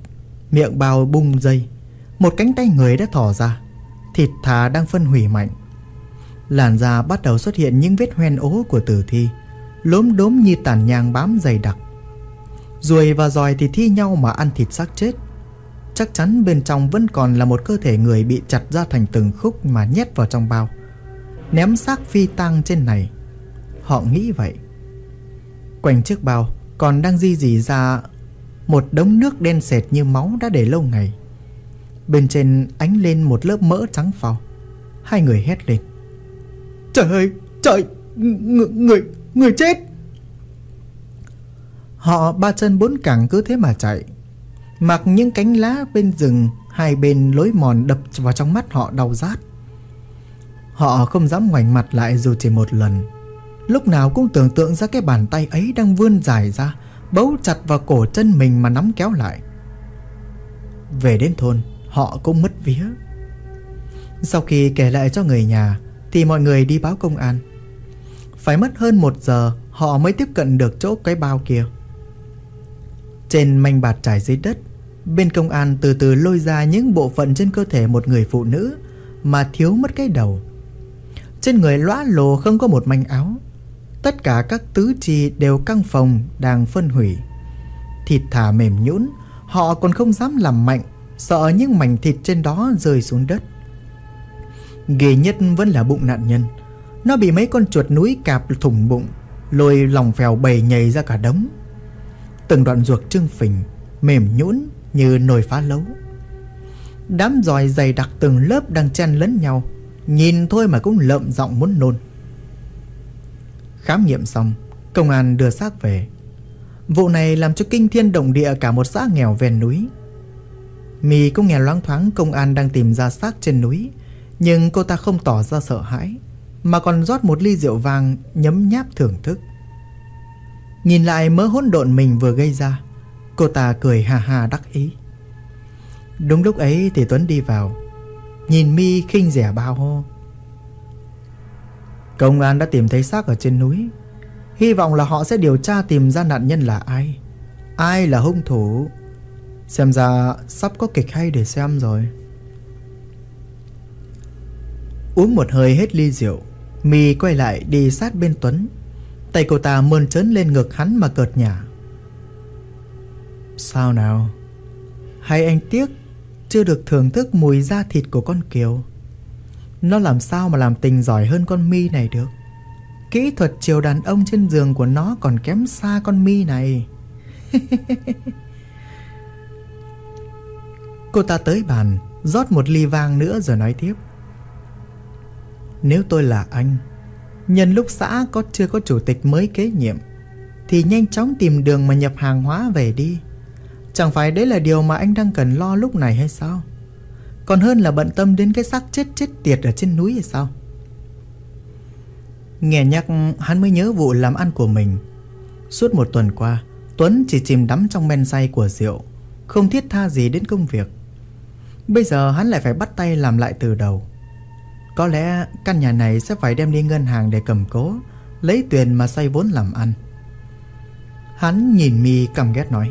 [SPEAKER 1] Miệng bao bung dây. Một cánh tay người đã thò ra, Thịt thà đang phân hủy mạnh. Làn da bắt đầu xuất hiện những vết hoen ố của tử thi, Lốm đốm như tàn nhang bám dày đặc. Ruồi và giòi thì thi nhau mà ăn thịt xác chết. Chắc chắn bên trong vẫn còn là một cơ thể người bị chặt ra thành từng khúc mà nhét vào trong bao. Ném xác phi tang trên này. Họ nghĩ vậy. Quanh chiếc bao còn đang di dì ra một đống nước đen sệt như máu đã để lâu ngày. Bên trên ánh lên một lớp mỡ trắng phao Hai người hét lên. Trời ơi Trời Người Người, người chết! Họ ba chân bốn cẳng cứ thế mà chạy. Mặc những cánh lá bên rừng Hai bên lối mòn đập vào trong mắt họ đau rát. Họ không dám ngoảnh mặt lại dù chỉ một lần. Lúc nào cũng tưởng tượng ra cái bàn tay ấy đang vươn dài ra, Bấu chặt vào cổ chân mình mà nắm kéo lại. Về đến thôn, Họ cũng mất vía. Sau khi kể lại cho người nhà, Thì mọi người đi báo công an. Phải mất hơn một giờ, Họ mới tiếp cận được chỗ cái bao kia. Trên manh bạt trải dưới đất, Bên công an từ từ lôi ra những bộ phận trên cơ thể một người phụ nữ Mà thiếu mất cái đầu. Trên người lõa lồ không có một manh áo. Tất cả các tứ chi đều căng phòng đang phân hủy. Thịt thả mềm nhũn, Họ còn không dám làm mạnh, Sợ những mảnh thịt trên đó rơi xuống đất. Ghê nhất vẫn là bụng nạn nhân. Nó bị mấy con chuột núi cạp thủng bụng, Lôi lòng phèo bầy nhầy ra cả đống. Từng đoạn ruột trưng phình, Mềm nhũn như nồi phá lấu. Đám giòi dày đặc từng lớp đang chen lẫn nhau. Nhìn thôi mà cũng lợm giọng muốn nôn. Khám nghiệm xong, Công an đưa xác về. Vụ này làm cho kinh thiên động địa cả một xã nghèo ven núi. Mì cũng nghe loáng thoáng công an đang tìm ra xác trên núi, Nhưng cô ta không tỏ ra sợ hãi, Mà còn rót một ly rượu vàng nhấm nháp thưởng thức. Nhìn lại mớ hỗn độn mình vừa gây ra, Cô ta cười hà hà đắc ý. Đúng lúc ấy thì Tuấn đi vào Nhìn mi khinh rẻ bao hô. Công an đã tìm thấy xác ở trên núi. Hy vọng là họ sẽ điều tra tìm ra nạn nhân là ai. Ai là hung thủ? Xem ra sắp có kịch hay để xem rồi. Uống một hơi hết ly rượu, Mi quay lại đi sát bên Tuấn. Tay cô ta mơn trớn lên ngực hắn mà cợt nhả. Sao nào? Hay anh tiếc chưa được thưởng thức mùi da thịt của con Kiều. Nó làm sao mà làm tình giỏi hơn con Mi này được? Kỹ thuật chiều đàn ông trên giường của nó còn kém xa con Mi này. Cô ta tới bàn, rót một ly vang nữa rồi nói tiếp. Nếu tôi là anh, Nhân lúc xã có chưa có chủ tịch mới kế nhiệm, Thì nhanh chóng tìm đường mà nhập hàng hóa về đi. Chẳng phải đấy là điều mà anh đang cần lo lúc này hay sao? Còn hơn là bận tâm đến cái xác chết chết tiệt ở trên núi hay sao? Nghe nhắc, hắn mới nhớ vụ làm ăn của mình. Suốt một tuần qua, Tuấn chỉ chìm đắm trong men say của rượu, Không thiết tha gì đến công việc. Bây giờ hắn lại phải bắt tay làm lại từ đầu. Có lẽ căn nhà này sẽ phải đem đi ngân hàng để cầm cố, Lấy tiền mà xoay vốn làm ăn. Hắn nhìn mi căm ghét nói.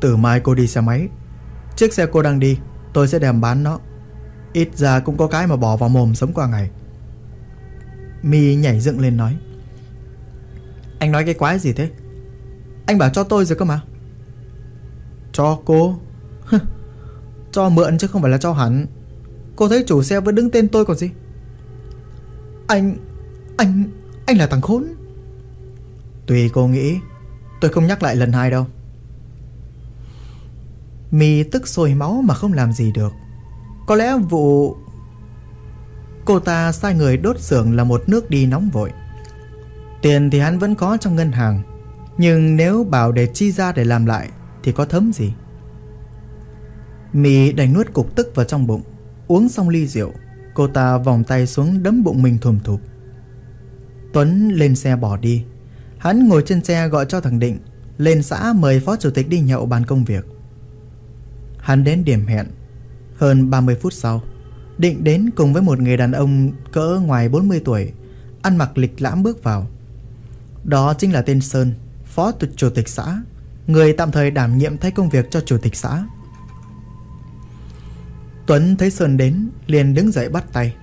[SPEAKER 1] Từ mai cô đi xe máy. Chiếc xe cô đang đi, Tôi sẽ đem bán nó. Ít ra cũng có cái mà bỏ vào mồm sống qua ngày. Mi nhảy dựng lên nói. Anh nói cái quái gì thế? Anh bảo cho tôi rồi cơ mà. Cho cô? Cho mượn chứ không phải là cho hẳn. Cô thấy chủ xe vẫn đứng tên tôi còn gì? Anh Anh Anh là thằng khốn. Tùy cô nghĩ, Tôi không nhắc lại lần hai đâu. Mi tức sôi máu mà không làm gì được. Có lẽ vụ Cô ta sai người đốt xưởng là một nước đi nóng vội. Tiền thì hắn vẫn có trong ngân hàng, Nhưng nếu bảo để chi ra để làm lại Thì có thấm gì? Mì đành nuốt cục tức vào trong bụng. Uống xong ly rượu, Cô ta vòng tay xuống đấm bụng mình thùm thụp. Tuấn lên xe bỏ đi. Hắn ngồi trên xe gọi cho thằng Định, Lên xã mời phó chủ tịch đi nhậu bàn công việc. Hắn đến điểm hẹn. Hơn 30 phút sau, Định đến cùng với một người đàn ông cỡ ngoài 40 tuổi, Ăn mặc lịch lãm bước vào. Đó chính là tên Sơn, Phó chủ tịch xã, Người tạm thời đảm nhiệm thay công việc cho chủ tịch xã. Tuấn thấy Sơn đến, liền đứng dậy bắt tay.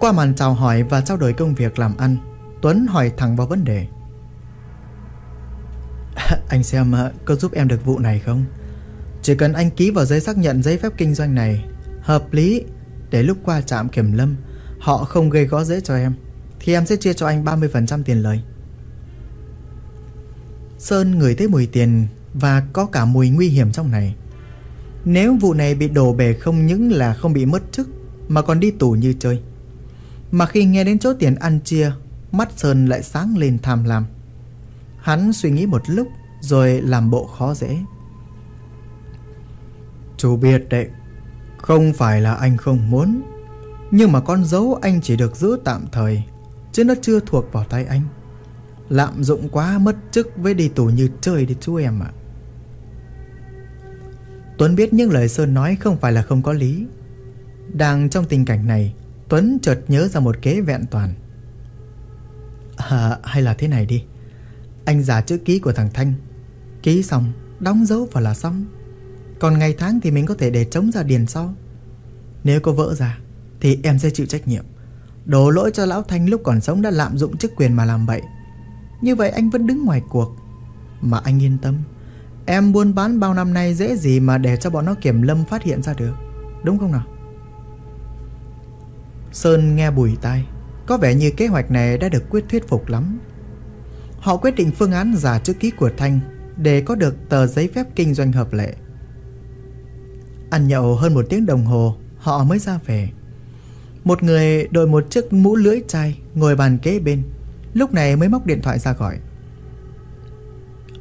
[SPEAKER 1] Qua màn chào hỏi và trao đổi công việc làm ăn, Tuấn hỏi thẳng vào vấn đề. Anh xem ờ, có giúp em được vụ này không? Chỉ cần anh ký vào giấy xác nhận giấy phép kinh doanh này, Hợp lý Để lúc qua trạm kiểm lâm, Họ không gây gõ dễ cho em, Thì em sẽ chia cho anh 30% tiền lời. Sơn ngửi thấy mùi tiền Và có cả mùi nguy hiểm trong này. Nếu vụ này bị đổ bể không những là không bị mất chức, Mà còn đi tù như chơi. Mà khi nghe đến chỗ tiền ăn chia, Mắt Sơn lại sáng lên tham lam. Hắn suy nghĩ một lúc Rồi làm bộ khó dễ. Chú biết đấy, Không phải là anh không muốn, Nhưng mà con dấu anh chỉ được giữ tạm thời, Chứ nó chưa thuộc vào tay anh. Lạm dụng quá mất chức với đi tù như chơi đi chú em ạ. À. Tuấn biết những lời Sơn nói không phải là không có lý. Đang trong tình cảnh này, Tuấn chợt nhớ ra một kế vẹn toàn. À hay là thế này đi. Anh giả chữ ký của thằng Thanh. Ký xong, Đóng dấu vào là xong. Còn ngày tháng thì mình có thể để chống ra điền sau. Nếu có vỡ ra, Thì em sẽ chịu trách nhiệm. Đổ lỗi cho lão Thanh lúc còn sống đã lạm dụng chức quyền mà làm bậy. Như vậy anh vẫn đứng ngoài cuộc. Mà anh yên tâm, Em buôn bán bao năm nay dễ gì mà để cho bọn nó kiểm lâm phát hiện ra được. Đúng không nào? Sơn nghe bùi tai. Có vẻ như kế hoạch này đã được quyết thuyết phục lắm. Họ quyết định phương án giả chữ ký của Thanh Để có được tờ giấy phép kinh doanh hợp lệ. Ăn nhậu hơn một tiếng đồng hồ, Họ mới ra về. Một người đội một chiếc mũ lưỡi chai Ngồi bàn kế bên, Lúc này mới móc điện thoại ra gọi.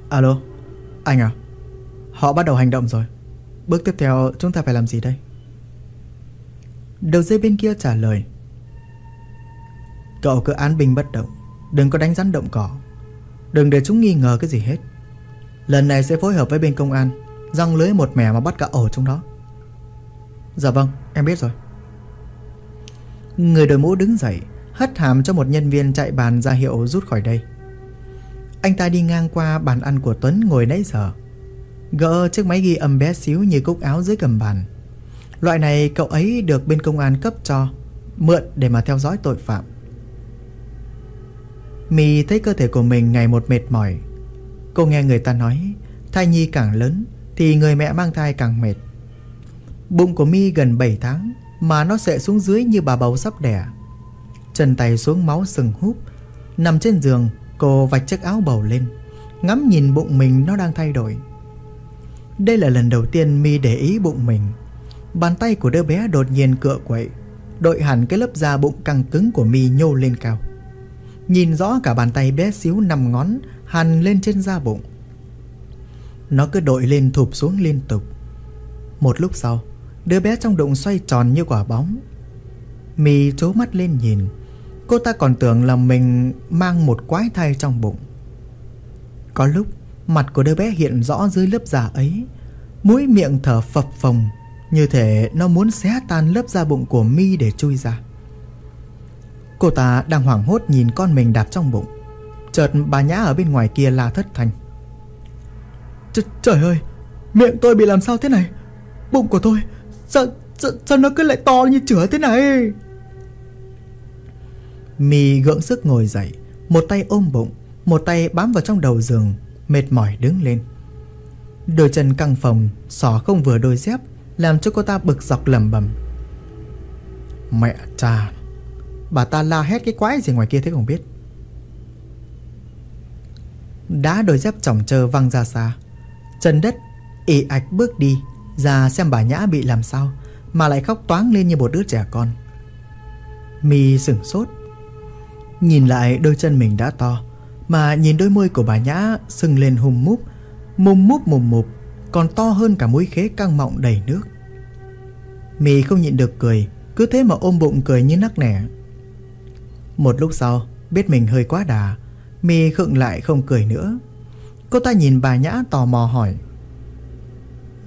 [SPEAKER 1] Alo, Anh à Họ bắt đầu hành động rồi. Bước tiếp theo chúng ta phải làm gì đây? Đầu dây bên kia trả lời. Cậu cứ án binh bất động, Đừng có đánh rắn động cỏ. Đừng để chúng nghi ngờ cái gì hết. Lần này sẽ phối hợp với bên công an, Răng lưới một mẻ mà bắt cả ổ trong đó. Dạ vâng em biết rồi. Người đội mũ đứng dậy, Hất hàm cho một nhân viên chạy bàn ra hiệu rút khỏi đây. Anh ta đi ngang qua bàn ăn của Tuấn ngồi nãy giờ. Gỡ chiếc máy ghi âm bé xíu như cúc áo dưới cầm bàn. Loại này cậu ấy được bên công an cấp cho, Mượn để mà theo dõi tội phạm. Mì thấy cơ thể của mình ngày một mệt mỏi. Cô nghe người ta nói, Thai nhi càng lớn Thì người mẹ mang thai càng mệt. Bụng của mi gần 7 tháng Mà nó sẽ xuống dưới như bà bầu sắp đẻ. Chân tay xuống máu sừng húp. Nằm trên giường, Cô vạch chiếc áo bầu lên, Ngắm nhìn bụng mình nó đang thay đổi. Đây là lần đầu tiên mi để ý bụng mình. Bàn tay của đứa bé đột nhiên cựa quậy, Đội hẳn cái lớp da bụng căng cứng của mi nhô lên cao. Nhìn rõ cả bàn tay bé xíu nằm ngón, Hằn lên trên da bụng. Nó cứ đội lên thụp xuống liên tục. Một lúc sau Đứa bé trong bụng xoay tròn như quả bóng. Mì trố mắt lên nhìn. Cô ta còn tưởng là mình mang một quái thai trong bụng. Có lúc, Mặt của đứa bé hiện rõ dưới lớp da ấy. Mũi miệng thở phập phồng, Như thể nó muốn xé tan lớp da bụng của mi để chui ra. Cô ta đang hoảng hốt nhìn con mình đạp trong bụng. Chợt bà Nhã ở bên ngoài kia la thất thanh. Tr Trời ơi! Miệng tôi bị làm sao thế này? Bụng của tôi Sao, sao, sao nó cứ lại to như chửa thế này? Mì gượng sức ngồi dậy Một tay ôm bụng Một tay bám vào trong đầu giường Mệt mỏi đứng lên. Đôi chân căng phòng, xỏ không vừa đôi dép Làm cho cô ta bực dọc lầm bầm Mẹ cha Bà ta la hét cái quái gì ngoài kia thế không biết. Đá đôi dép chỏng trơ văng ra xa. Chân đất ỉ ạch bước đi. Ra xem bà Nhã bị làm sao Mà lại khóc toáng lên như một đứa trẻ con. Mi sửng sốt. Nhìn lại đôi chân mình đã to, Mà nhìn đôi môi của bà Nhã sưng lên hùm múp Mùm múp mùm mụp, Còn to hơn cả mũi khế căng mọng đầy nước. Mi không nhịn được cười, Cứ thế mà ôm bụng cười như nắc nẻ. Một lúc sau, Biết mình hơi quá đà, Mi khựng lại không cười nữa. Cô ta nhìn bà Nhã tò mò hỏi.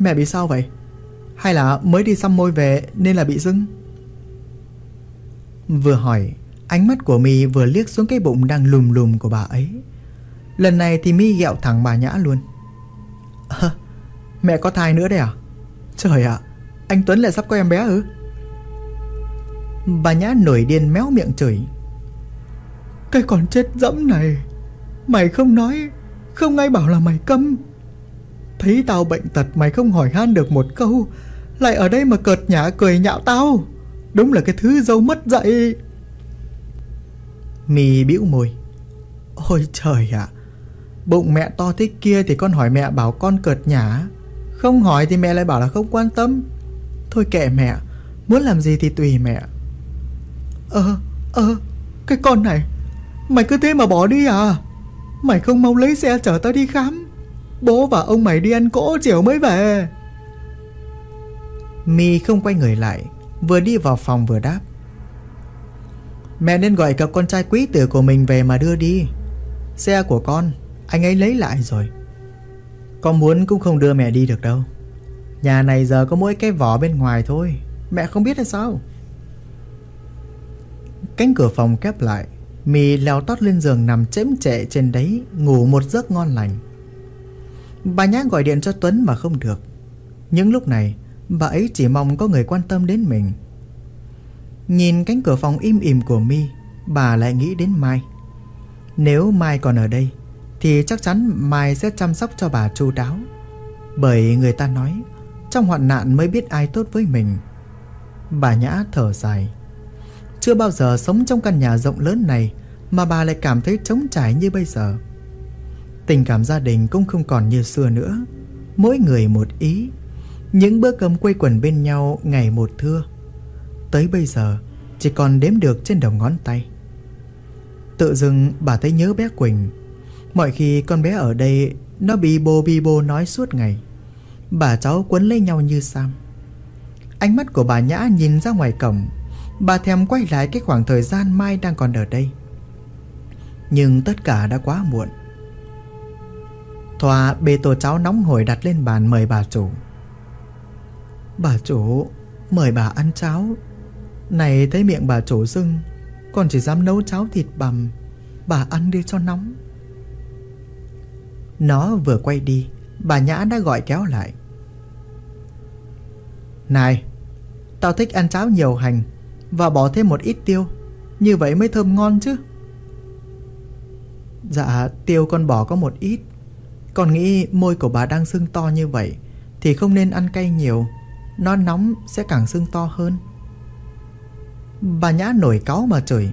[SPEAKER 1] Mẹ bị sao vậy? Hay là mới đi xăm môi về Nên là bị dưng? Vừa hỏi Ánh mắt của Mi vừa liếc xuống cái bụng đang lùm lùm của bà ấy. Lần này thì Mi ghẹo thẳng bà Nhã luôn. À, Mẹ có thai nữa đấy à? Trời ạ Anh Tuấn lại sắp có em bé ư? Bà Nhã nổi điên méo miệng chửi. Cái con chết dẫm này Mày không nói Không ai bảo là mày câm. Thấy tao bệnh tật mày không hỏi han được một câu. Lại ở đây mà cợt nhả cười nhạo tao. Đúng là cái thứ dâu mất dạy. Mì bĩu môi. Ôi trời ạ. Bụng mẹ to thế kia thì con hỏi mẹ bảo con cợt nhả. Không hỏi thì mẹ lại bảo là không quan tâm. Thôi kệ mẹ, Muốn làm gì thì tùy mẹ. Ơ ơ, Cái con này, Mày cứ thế mà bỏ đi à? Mày không mau lấy xe chở tao đi khám. Bố và ông mày đi ăn cỗ chiều mới về. Mi không quay người lại, Vừa đi vào phòng vừa đáp. Mẹ nên gọi cậu con trai quý tử của mình về mà đưa đi. Xe của con, Anh ấy lấy lại rồi. Con muốn cũng không đưa mẹ đi được đâu. Nhà này giờ có mỗi cái vỏ bên ngoài thôi, Mẹ không biết là sao. Cánh cửa phòng kép lại Mì leo tót lên giường nằm chễm trệ trên đấy Ngủ một giấc ngon lành. Bà Nhã gọi điện cho Tuấn mà không được. Những lúc này, Bà ấy chỉ mong có người quan tâm đến mình. Nhìn cánh cửa phòng im ỉm của Mi, Bà lại nghĩ đến Mai. Nếu Mai còn ở đây, Thì chắc chắn Mai sẽ chăm sóc cho bà chu đáo. Bởi người ta nói, Trong hoạn nạn mới biết ai tốt với mình. Bà Nhã thở dài. Chưa bao giờ sống trong căn nhà rộng lớn này Mà bà lại cảm thấy trống trải như bây giờ. Tình cảm gia đình cũng không còn như xưa nữa. Mỗi người một ý. Những bữa cơm quây quần bên nhau ngày một thưa. Tới bây giờ, Chỉ còn đếm được trên đầu ngón tay. Tự dưng bà thấy nhớ bé Quỳnh. Mọi khi con bé ở đây, Nó bi bô bi bô nói suốt ngày. Bà cháu quấn lấy nhau như Sam. Ánh mắt của bà Nhã nhìn ra ngoài cổng. Bà thèm quay lại cái khoảng thời gian Mai đang còn ở đây. Nhưng tất cả đã quá muộn. Thoa bê tô cháo nóng hổi đặt lên bàn mời bà chủ. Bà chủ, Mời bà ăn cháo. Này, thấy miệng bà chủ sưng Còn chỉ dám nấu cháo thịt bằm, Bà ăn đi cho nóng. Nó vừa quay đi, Bà Nhã đã gọi kéo lại. Này, Tao thích ăn cháo nhiều hành Và bỏ thêm một ít tiêu, Như vậy mới thơm ngon chứ. Dạ tiêu con bỏ có một ít. Con nghĩ môi của bà đang sưng to như vậy, Thì không nên ăn cay nhiều. Nó nóng sẽ càng sưng to hơn. Bà Nhã nổi cáu mà chửi.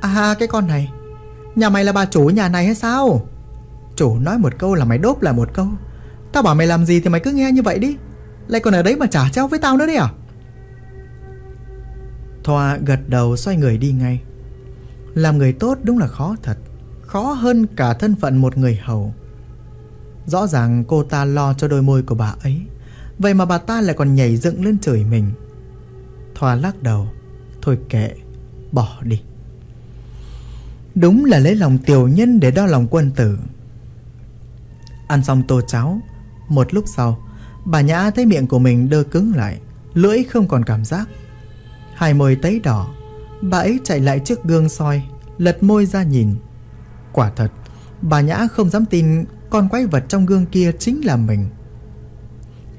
[SPEAKER 1] À cái con này, Nhà mày là bà chủ nhà này hay sao? Chủ nói một câu là mày đốp lại một câu. Tao bảo mày làm gì thì mày cứ nghe như vậy đi. Lại còn ở đấy mà trả treo với tao nữa đấy à? Thoa gật đầu xoay người đi ngay. Làm người tốt đúng là khó thật. Khó hơn cả thân phận một người hầu. Rõ ràng cô ta lo cho đôi môi của bà ấy, Vậy mà bà ta lại còn nhảy dựng lên chửi mình. Thoa lắc đầu, Thôi kệ, Bỏ đi. Đúng là lấy lòng tiểu nhân để đo lòng quân tử. Ăn xong tô cháo, Một lúc sau, Bà Nhã thấy miệng của mình đơ cứng lại, Lưỡi không còn cảm giác. Hai môi tấy đỏ, Bà ấy chạy lại trước gương soi, Lật môi ra nhìn. Quả thật, Bà Nhã không dám tin Con quái vật trong gương kia chính là mình.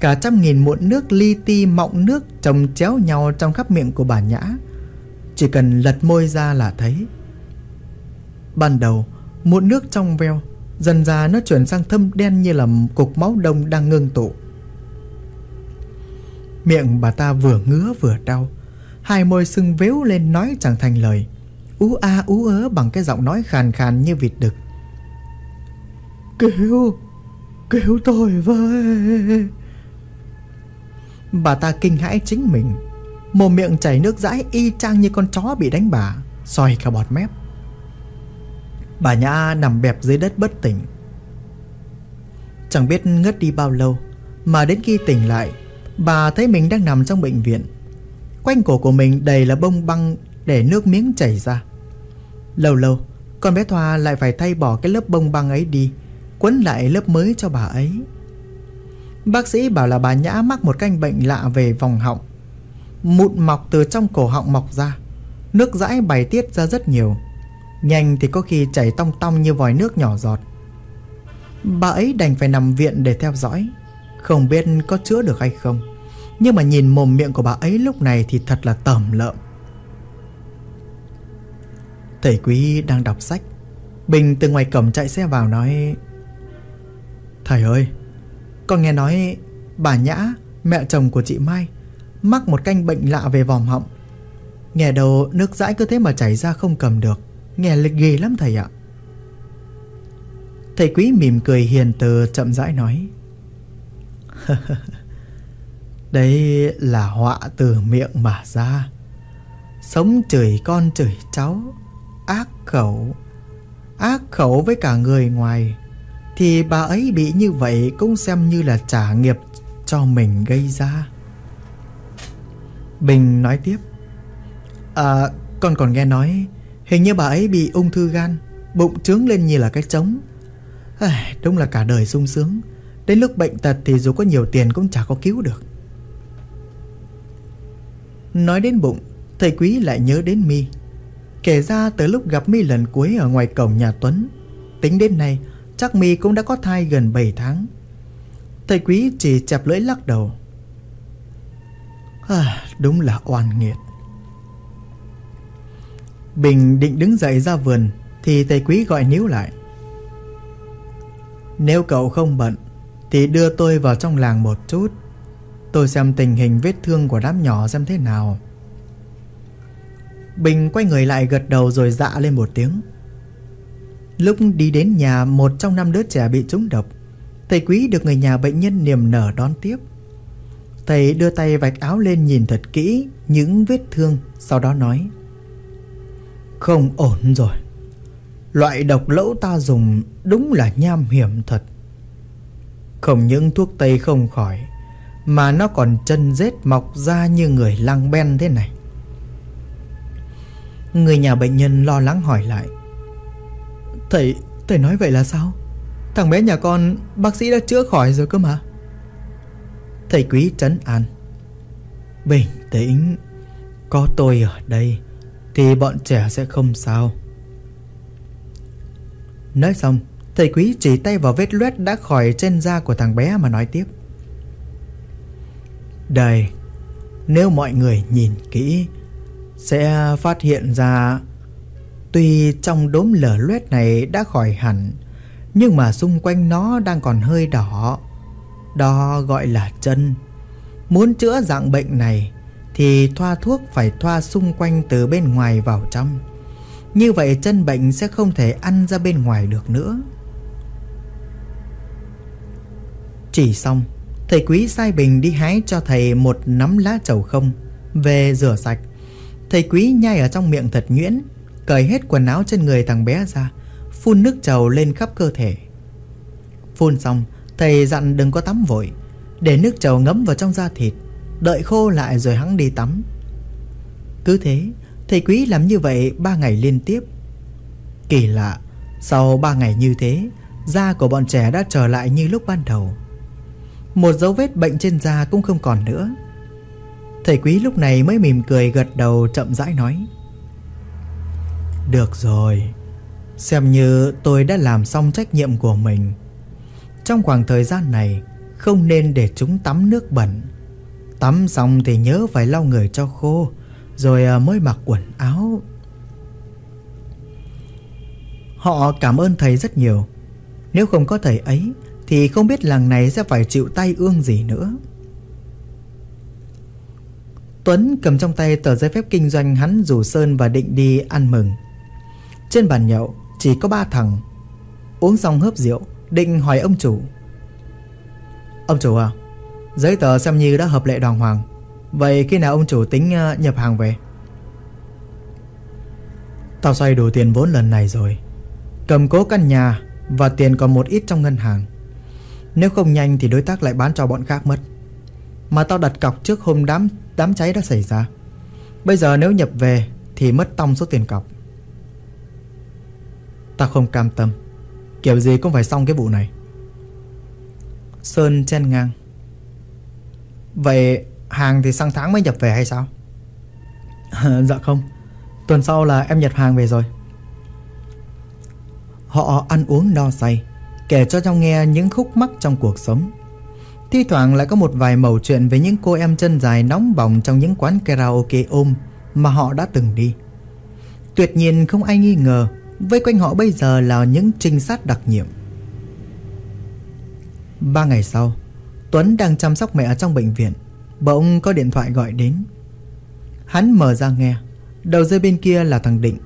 [SPEAKER 1] Cả trăm nghìn muộn nước li ti mọng nước Trồng chéo nhau trong khắp miệng của bà Nhã. Chỉ cần lật môi ra là thấy. Ban đầu muộn nước trong veo, Dần ra nó chuyển sang thâm đen như là cục máu đông đang ngưng tụ. Miệng bà ta vừa ngứa vừa đau, Hai môi sưng vếu lên nói chẳng thành lời. Ú a, ú ớ bằng cái giọng nói khàn khàn như vịt đực. Kêu Kêu tôi với. Bà ta kinh hãi chính mình. Mồm miệng chảy nước dãi y chang như con chó bị đánh bà, soi cả bọt mép. Bà Nhã nằm bẹp dưới đất bất tỉnh. Chẳng biết ngất đi bao lâu, Mà đến khi tỉnh lại, Bà thấy mình đang nằm trong bệnh viện. Quanh cổ của mình đầy là bông băng để nước miếng chảy ra. Lâu lâu, Con bé Thoa lại phải thay bỏ cái lớp bông băng ấy đi, Quấn lại lớp mới cho bà ấy. Bác sĩ bảo là bà Nhã mắc một canh bệnh lạ về vòng họng. Mụn mọc từ trong cổ họng mọc ra, Nước dãi bày tiết ra rất nhiều. Nhanh thì có khi chảy tong tong như vòi nước nhỏ giọt. Bà ấy đành phải nằm viện để theo dõi, Không biết có chữa được hay không. Nhưng mà nhìn mồm miệng của bà ấy lúc này thì thật là tởm lợm. Thầy quý đang đọc sách. Bình từ ngoài cổng chạy xe vào nói, Thầy ơi, Con nghe nói bà Nhã, Mẹ chồng của chị Mai, Mắc một canh bệnh lạ về vòm họng. Nghe đầu nước dãi cứ thế mà chảy ra không cầm được, Nghe lịch ghê lắm thầy ạ. Thầy quý mỉm cười hiền từ chậm rãi nói, Đấy là họa từ miệng mà ra. Sống chửi con chửi cháu Ác khẩu. Ác khẩu với cả người ngoài Thì bà ấy bị như vậy Cũng xem như là trả nghiệp Cho mình gây ra. Bình nói tiếp À con còn nghe nói Hình như bà ấy bị ung thư gan Bụng trướng lên như là cái trống. À, Đúng là cả đời sung sướng. Đến lúc bệnh tật thì dù có nhiều tiền cũng chả có cứu được. Nói đến bụng Thầy quý lại nhớ đến mi Kể ra từ lúc gặp mi lần cuối ở ngoài cổng nhà Tuấn Tính đến nay Chắc mi cũng đã có thai gần 7 tháng. Thầy quý chỉ chẹp lưỡi lắc đầu. À, Đúng là oan nghiệt. Bình định đứng dậy ra vườn Thì thầy quý gọi níu lại. Nếu cậu không bận Thì đưa tôi vào trong làng một chút. Tôi xem tình hình vết thương của đám nhỏ xem thế nào. Bình quay người lại gật đầu rồi dạ lên một tiếng. Lúc đi đến nhà, một trong năm đứa trẻ bị trúng độc. Thầy quý được người nhà bệnh nhân niềm nở đón tiếp. Thầy đưa tay vạch áo lên nhìn thật kỹ những vết thương, Sau đó nói, Không ổn rồi. Loại độc lẫu ta dùng đúng là nham hiểm thật. Không những thuốc tây không khỏi, Mà nó còn chân rết mọc ra như người lăng ben thế này. Người nhà bệnh nhân lo lắng hỏi lại. Thầy, thầy nói vậy là sao? Thằng bé nhà con bác sĩ đã chữa khỏi rồi cơ mà. Thầy quý trấn an. Bình tĩnh Có tôi ở đây Thì bọn trẻ sẽ không sao. Nói xong Thầy quý chỉ tay vào vết loét đã khỏi trên da của thằng bé mà nói tiếp. Đây Nếu mọi người nhìn kỹ sẽ phát hiện ra, Tuy trong đốm lở loét này đã khỏi hẳn, Nhưng mà xung quanh nó đang còn hơi đỏ. Đó gọi là chân. Muốn chữa dạng bệnh này Thì thoa thuốc phải thoa xung quanh từ bên ngoài vào trong. Như vậy chân bệnh sẽ không thể ăn ra bên ngoài được nữa. Chỉ xong, Thầy quý sai bình đi hái cho thầy một nắm lá trầu không, Về rửa sạch. Thầy quý nhai ở trong miệng thật nhuyễn, Cởi hết quần áo trên người thằng bé ra, Phun nước trầu lên khắp cơ thể. Phun xong, Thầy dặn đừng có tắm vội, Để nước trầu ngấm vào trong da thịt, Đợi khô lại rồi hắn đi tắm. Cứ thế, Thầy quý làm như vậy ba ngày liên tiếp. Kỳ lạ, Sau ba ngày như thế, Da của bọn trẻ đã trở lại như lúc ban đầu. Một dấu vết bệnh trên da cũng không còn nữa. Thầy quý lúc này mới mỉm cười gật đầu chậm rãi nói. Được rồi, Xem như tôi đã làm xong trách nhiệm của mình. Trong khoảng thời gian này, Không nên để chúng tắm nước bẩn. Tắm xong thì nhớ phải lau người cho khô, Rồi à, mới mặc quần áo. Họ cảm ơn thầy rất nhiều. Nếu không có thầy ấy, Thì không biết làng này sẽ phải chịu tay ương gì nữa. Tuấn cầm trong tay tờ giấy phép kinh doanh hắn rủ Sơn và định đi ăn mừng. Trên bàn nhậu, chỉ có ba thằng. Uống xong hớp rượu, Định hỏi ông chủ. Ông chủ à Giấy tờ xem như đã hợp lệ đoàn hoàng. Vậy khi nào ông chủ tính ờ, nhập hàng về? Tao xoay đủ tiền vốn lần này rồi. Cầm cố căn nhà Và tiền còn một ít trong ngân hàng. Nếu không nhanh thì đối tác lại bán cho bọn khác mất. Mà tao đặt cọc trước hôm đám đám cháy đã xảy ra. Bây giờ nếu nhập về Thì mất tông số tiền cọc. Ta không cam tâm. Kiểu gì cũng phải xong cái vụ này. Sơn chen ngang. Vậy hàng thì sang tháng mới nhập về hay sao? dạ không. Tuần sau là em nhập hàng về rồi. Họ ăn uống no say Kể cho nhau nghe những khúc mắc trong cuộc sống Thi thoảng lại có một vài mẩu chuyện Về những cô em chân dài nóng bỏng Trong những quán karaoke ôm Mà họ đã từng đi. Tuyệt nhiên không ai nghi ngờ, Vây quanh họ bây giờ là những trinh sát đặc nhiệm. Ba ngày sau, Tuấn đang chăm sóc mẹ ở trong bệnh viện. Bỗng có điện thoại gọi đến. Hắn mở ra nghe, Đầu dây bên kia là thằng Định.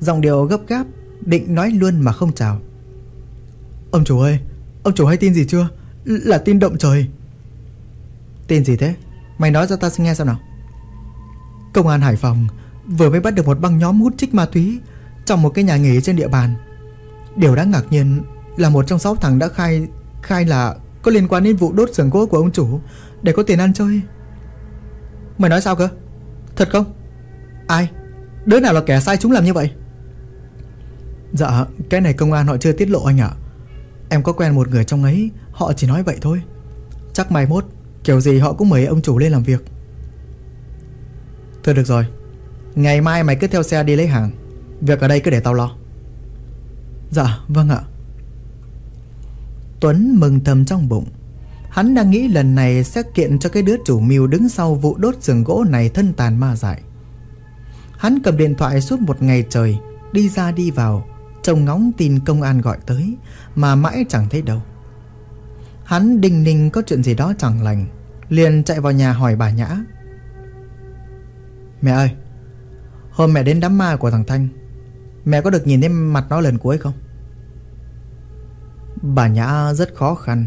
[SPEAKER 1] Giọng điệu gấp gáp, Định nói luôn mà không chào. Ông chủ ơi, Ông chủ hay tin gì chưa? Là tin động trời Tin gì thế Mày nói ra ta nghe xem nào Công an Hải Phòng Vừa mới bắt được một băng nhóm hút trích ma túy trong một cái nhà nghỉ trên địa bàn. Điều đáng ngạc nhiên là một trong sáu thằng đã khai khai là có liên quan đến vụ đốt xưởng gỗ của ông chủ để có tiền ăn chơi. Mày nói sao cơ? Thật không? Ai? Đứa nào là kẻ sai chúng làm như vậy? Dạ, cái này công an họ chưa tiết lộ anh ạ. Em có quen một người trong ấy, họ chỉ nói vậy thôi. Chắc mai mốt, kiểu gì họ cũng mời ông chủ lên làm việc. Thôi được rồi, ngày mai mày cứ theo xe đi lấy hàng. Việc ở đây cứ để tao lo Dạ vâng ạ Tuấn mừng thầm trong bụng Hắn đang nghĩ lần này sẽ kiện cho cái đứa chủ mưu đứng sau vụ đốt giường gỗ này thân tàn ma dại. Hắn cầm điện thoại suốt một ngày trời, đi ra đi vào, trông ngóng tin công an gọi tới, mà mãi chẳng thấy đâu. Hắn đinh ninh có chuyện gì đó chẳng lành, liền chạy vào nhà hỏi bà Nhã. Mẹ ơi, Hôm mẹ đến đám ma của thằng Thanh Mẹ có được nhìn thấy mặt nó lần cuối không Bà Nhã rất khó khăn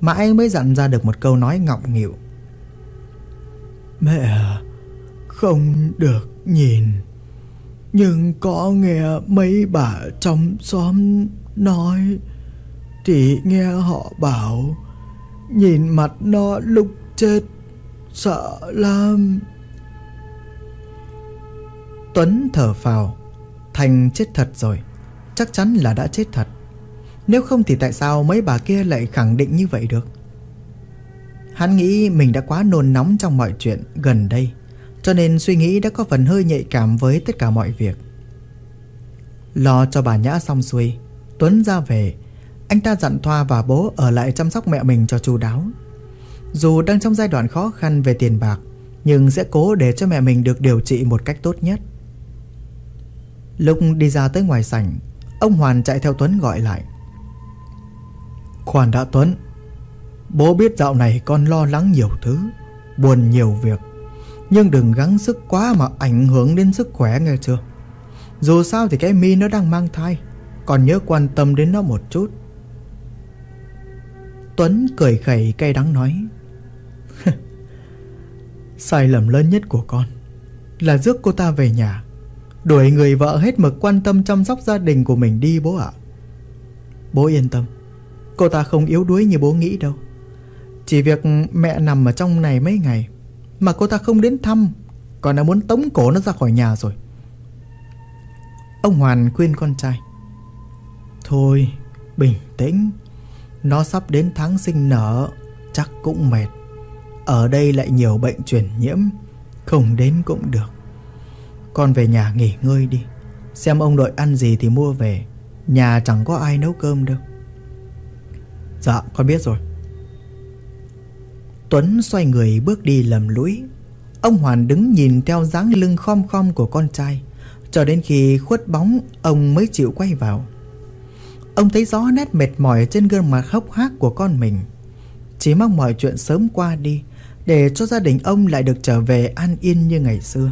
[SPEAKER 1] Mãi mới dặn ra được một câu nói ngọng nghịu Mẹ không được nhìn nhưng có nghe mấy bà trong xóm nói, Thì nghe họ bảo, Nhìn mặt nó lúc chết, Sợ lắm. Tuấn thở phào, Thành chết thật rồi, Chắc chắn là đã chết thật. Nếu không thì tại sao mấy bà kia lại khẳng định như vậy được? Hắn nghĩ mình đã quá nôn nóng trong mọi chuyện gần đây. Cho nên suy nghĩ đã có phần hơi nhạy cảm với tất cả mọi việc. Lo cho bà Nhã xong xuôi, Tuấn ra về. Anh ta dặn Thoa và bố ở lại chăm sóc mẹ mình cho chu đáo. Dù đang trong giai đoạn khó khăn về tiền bạc, Nhưng sẽ cố để cho mẹ mình được điều trị một cách tốt nhất. Lúc đi ra tới ngoài sảnh, Ông Hoàn chạy theo Tuấn gọi lại. Khoan đã Tuấn, Bố biết dạo này con lo lắng nhiều thứ, Buồn nhiều việc. Nhưng đừng gắng sức quá mà ảnh hưởng đến sức khỏe, nghe chưa? Dù sao thì cái mi nó đang mang thai, Còn nhớ quan tâm đến nó một chút. Tuấn cười khẩy cay đắng nói, Sai lầm lớn nhất của con Là rước cô ta về nhà, Đuổi người vợ hết mực quan tâm chăm sóc gia đình của mình đi bố ạ. Bố yên tâm, Cô ta không yếu đuối như bố nghĩ đâu. Chỉ việc mẹ nằm ở trong này mấy ngày mà cô ta không đến thăm, Còn đã muốn tống cổ nó ra khỏi nhà rồi. Ông Hoàn khuyên con trai, Thôi, bình tĩnh. Nó sắp đến tháng sinh nở, Chắc cũng mệt. Ở đây lại nhiều bệnh truyền nhiễm, Không đến cũng được. Con về nhà nghỉ ngơi đi. Xem ông đội ăn gì thì mua về. Nhà chẳng có ai nấu cơm đâu. Dạ con biết rồi. Tuấn xoay người bước đi lầm lũi. Ông Hoàn đứng nhìn theo dáng lưng khom khom của con trai. Cho đến khi khuất bóng, Ông mới chịu quay vào. Ông thấy rõ nét mệt mỏi trên gương mặt hốc hác của con mình. Chỉ mong mọi chuyện sớm qua đi, Để cho gia đình ông lại được trở về an yên như ngày xưa.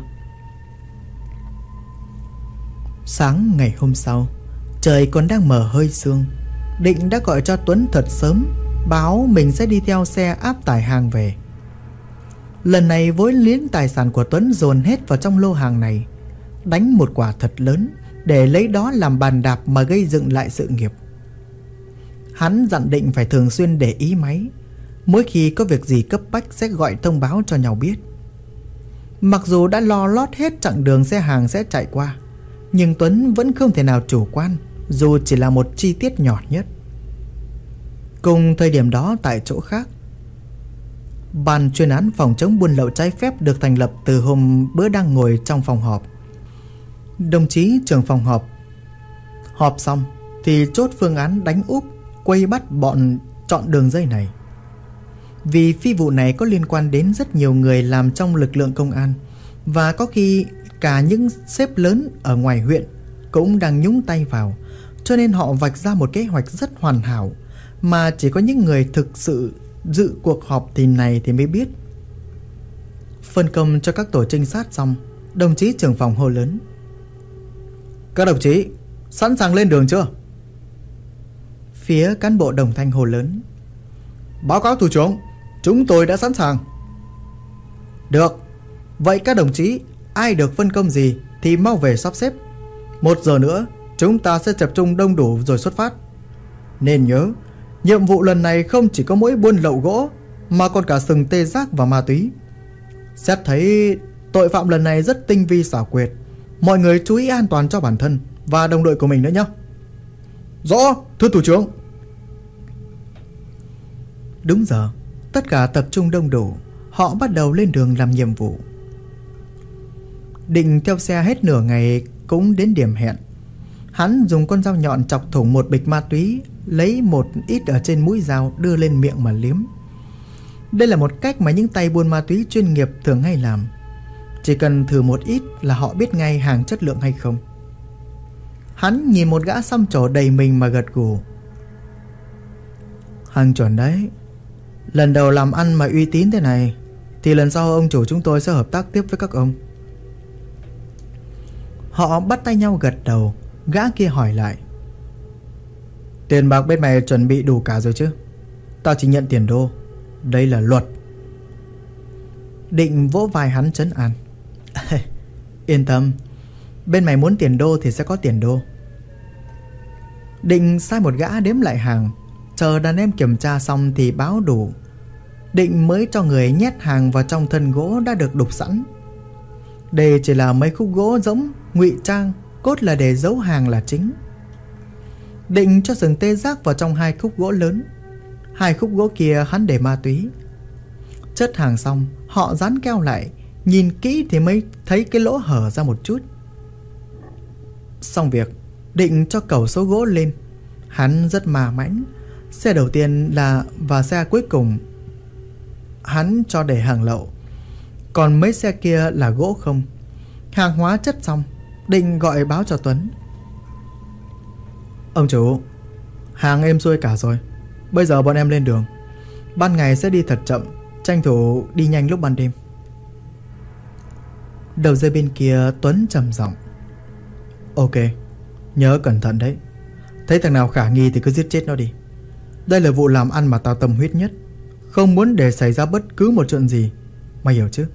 [SPEAKER 1] Sáng ngày hôm sau, Trời còn đang mờ hơi sương. Định đã gọi cho Tuấn thật sớm. Báo mình sẽ đi theo xe áp tải hàng về. Lần này vối liếng tài sản của Tuấn dồn hết vào trong lô hàng này, Đánh một quả thật lớn Để lấy đó làm bàn đạp mà gây dựng lại sự nghiệp. Hắn dặn định phải thường xuyên để ý máy, Mỗi khi có việc gì cấp bách sẽ gọi thông báo cho nhau biết. Mặc dù đã lo lót hết chặng đường xe hàng sẽ chạy qua, nhưng Tuấn vẫn không thể nào chủ quan, Dù chỉ là một chi tiết nhỏ nhất. Cùng thời điểm đó tại chỗ khác. Ban chuyên án phòng chống buôn lậu trái phép được thành lập từ hôm bữa đang ngồi trong phòng họp. Đồng chí trưởng phòng họp Họp xong thì chốt phương án đánh úp, Quay bắt bọn chọn đường dây này. Vì phi vụ này có liên quan đến rất nhiều người làm trong lực lượng công an Và có khi Cả những sếp lớn ở ngoài huyện cũng đang nhúng tay vào, Cho nên họ vạch ra một kế hoạch rất hoàn hảo. Mà chỉ có những người thực sự dự cuộc họp thì này thì mới biết. Phân công cho các tổ trinh sát xong, Đồng chí trưởng phòng hô lớn. Các đồng chí, Sẵn sàng lên đường chưa? Phía cán bộ đồng thanh hồ lớn. Báo cáo thủ trưởng, Chúng tôi đã sẵn sàng. Được, Vậy các đồng chí, Ai được phân công gì thì mau về sắp xếp. Một giờ nữa, Chúng ta sẽ tập trung đông đủ rồi xuất phát. Nên nhớ Nhiệm vụ lần này không chỉ có mỗi buôn lậu gỗ, Mà còn cả sừng tê giác và ma túy. Xét thấy Tội phạm lần này rất tinh vi xảo quyệt, Mọi người chú ý an toàn cho bản thân Và đồng đội của mình nữa nhé. Rõ, thưa thủ trưởng. Đúng giờ, Tất cả tập trung đông đủ, Họ bắt đầu lên đường làm nhiệm vụ. Định theo xe hết nửa ngày cũng đến điểm hẹn. Hắn dùng con dao nhọn chọc thủng một bịch ma túy Lấy một ít ở trên mũi dao đưa lên miệng mà liếm. Đây là một cách mà những tay buôn ma túy chuyên nghiệp thường hay làm. Chỉ cần thử một ít là họ biết ngay hàng chất lượng hay không. Hắn nhìn một gã xăm trổ đầy mình mà gật gù. Hàng chuẩn đấy. Lần đầu làm ăn mà uy tín thế này, Thì lần sau ông chủ chúng tôi sẽ hợp tác tiếp với các ông. Họ bắt tay nhau gật đầu. Gã kia hỏi lại. Tiền bạc bên mày chuẩn bị đủ cả rồi chứ? Tao chỉ nhận tiền đô. Đây là luật. Định vỗ vai hắn chấn an. Yên tâm, Bên mày muốn tiền đô thì sẽ có tiền đô. Định sai một gã đếm lại hàng. Chờ đàn em kiểm tra xong thì báo đủ. Định mới cho người nhét hàng vào trong thân gỗ đã được đục sẵn. Đây chỉ là mấy khúc gỗ giống ngụy trang, Cốt là để giấu hàng là chính. Định cho sừng tê giác vào trong hai khúc gỗ lớn. Hai khúc gỗ kia hắn để ma túy. Chất hàng xong, Họ dán keo lại, Nhìn kỹ thì mới thấy cái lỗ hở ra một chút. Xong việc, Định cho cầu số gỗ lên. Hắn rất mà mãnh. Xe đầu tiên là, và xe cuối cùng. Hắn cho để hàng lậu. Còn mấy xe kia là gỗ không. Hàng hóa chất xong, Định gọi báo cho Tuấn. Ông chủ, Hàng em xuôi cả rồi. Bây giờ bọn em lên đường. Ban ngày sẽ đi thật chậm, Tranh thủ đi nhanh lúc ban đêm. Đầu dây bên kia, Tuấn trầm giọng. Ok, Nhớ cẩn thận đấy. Thấy thằng nào khả nghi thì cứ giết chết nó đi. Đây là vụ làm ăn mà tao tâm huyết nhất. Không muốn để xảy ra bất cứ một chuyện gì. Mày hiểu chứ?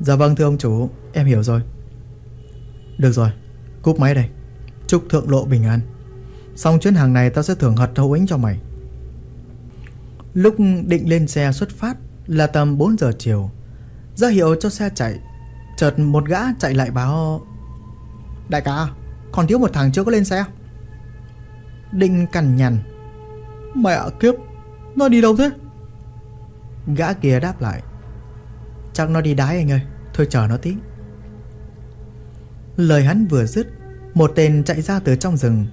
[SPEAKER 1] Dạ vâng thưa ông chủ, Em hiểu rồi. Được rồi, Cúp máy đây. Chúc thượng lộ bình an. Xong chuyến hàng này tao sẽ thưởng hật hậu ính cho mày. Lúc định lên xe xuất phát Là tầm 4 giờ chiều, ra hiệu cho xe chạy, Chợt một gã chạy lại báo Đại ca, Còn thiếu một thằng chưa có lên xe? Định cằn nhằn, Mẹ kiếp, Nó đi đâu thế? Gã kia đáp lại, Chắc nó đi đái anh ơi, Thôi chờ nó tí. Lời hắn vừa dứt, Một tên chạy ra từ trong rừng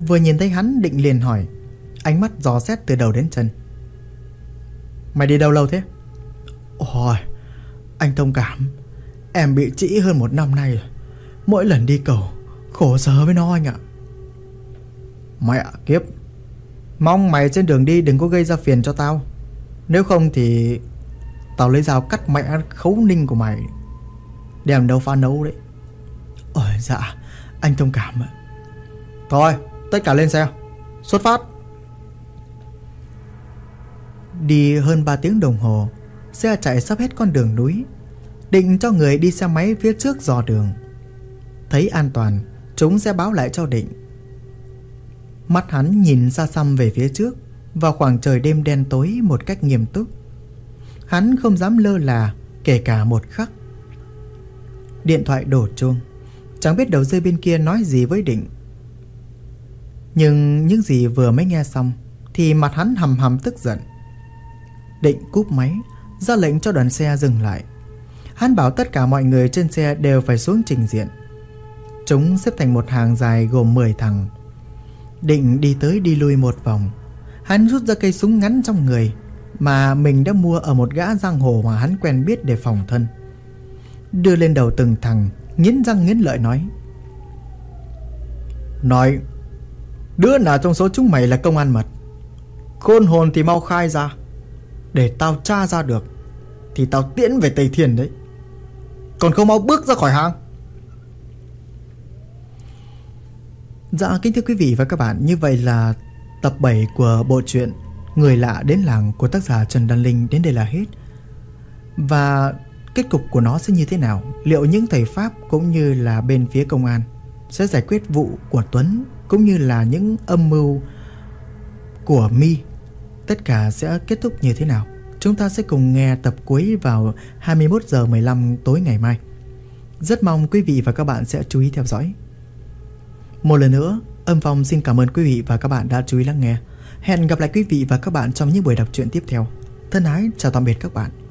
[SPEAKER 1] Vừa nhìn thấy hắn, định liền hỏi. Ánh mắt dò xét từ đầu đến chân. Mày đi đâu lâu thế? Ôi, Anh thông cảm. Em bị trĩ hơn một năm nay rồi. Mỗi lần đi cầu, Khổ sở với nó anh ạ. Mẹ kiếp. Mong mày trên đường đi đừng có gây ra phiền cho tao. Nếu không thì Tao lấy dao cắt mẹ khấu ninh của mày. Đem đâu pha nấu đấy. Ôi dạ Anh thông cảm ạ. Thôi tất cả lên xe. Xuất phát. Đi hơn 3 tiếng đồng hồ, Xe chạy sắp hết con đường núi, Định cho người đi xe máy phía trước dò đường. Thấy an toàn, Chúng sẽ báo lại cho Định. Mắt hắn nhìn xa xăm về phía trước, Vào khoảng trời đêm đen tối một cách nghiêm túc. Hắn không dám lơ là, Kể cả một khắc. Điện thoại đổ chuông. Chẳng biết đầu dây bên kia nói gì với Định. Nhưng những gì vừa mới nghe xong Thì mặt hắn hầm hầm tức giận. Định cúp máy, ra lệnh cho đoàn xe dừng lại. Hắn bảo tất cả mọi người trên xe đều phải xuống trình diện. Chúng xếp thành một hàng dài gồm 10 thằng. Định đi tới đi lui một vòng. Hắn rút ra cây súng ngắn trong người Mà mình đã mua ở một gã giang hồ mà hắn quen biết để phòng thân. Đưa lên đầu từng thằng, Nghiến răng nghiến lợi nói Nói Đứa nào trong số chúng mày là công an mật? Khôn hồn thì mau khai ra. Để tao tra ra được, Thì tao tiễn về Tây thiền đấy. Còn không mau bước ra khỏi hang Dạ kính thưa quý vị và các bạn. Như vậy là tập 7 của bộ truyện Người lạ đến làng của tác giả Trần Đăng Linh đến đây là hết. Và kết cục của nó sẽ như thế nào? Liệu những thầy Pháp cũng như là bên phía công an Sẽ giải quyết vụ của Tuấn cũng như là những âm mưu của Mi Tất cả sẽ kết thúc như thế nào Chúng ta sẽ cùng nghe tập cuối vào 21 giờ 15 tối ngày mai Rất mong quý vị và các bạn sẽ chú ý theo dõi một lần nữa, âm phong xin cảm ơn quý vị và các bạn đã chú ý lắng nghe. Hẹn gặp lại quý vị và các bạn trong những buổi đọc truyện tiếp theo. Thân ái, chào tạm biệt các bạn.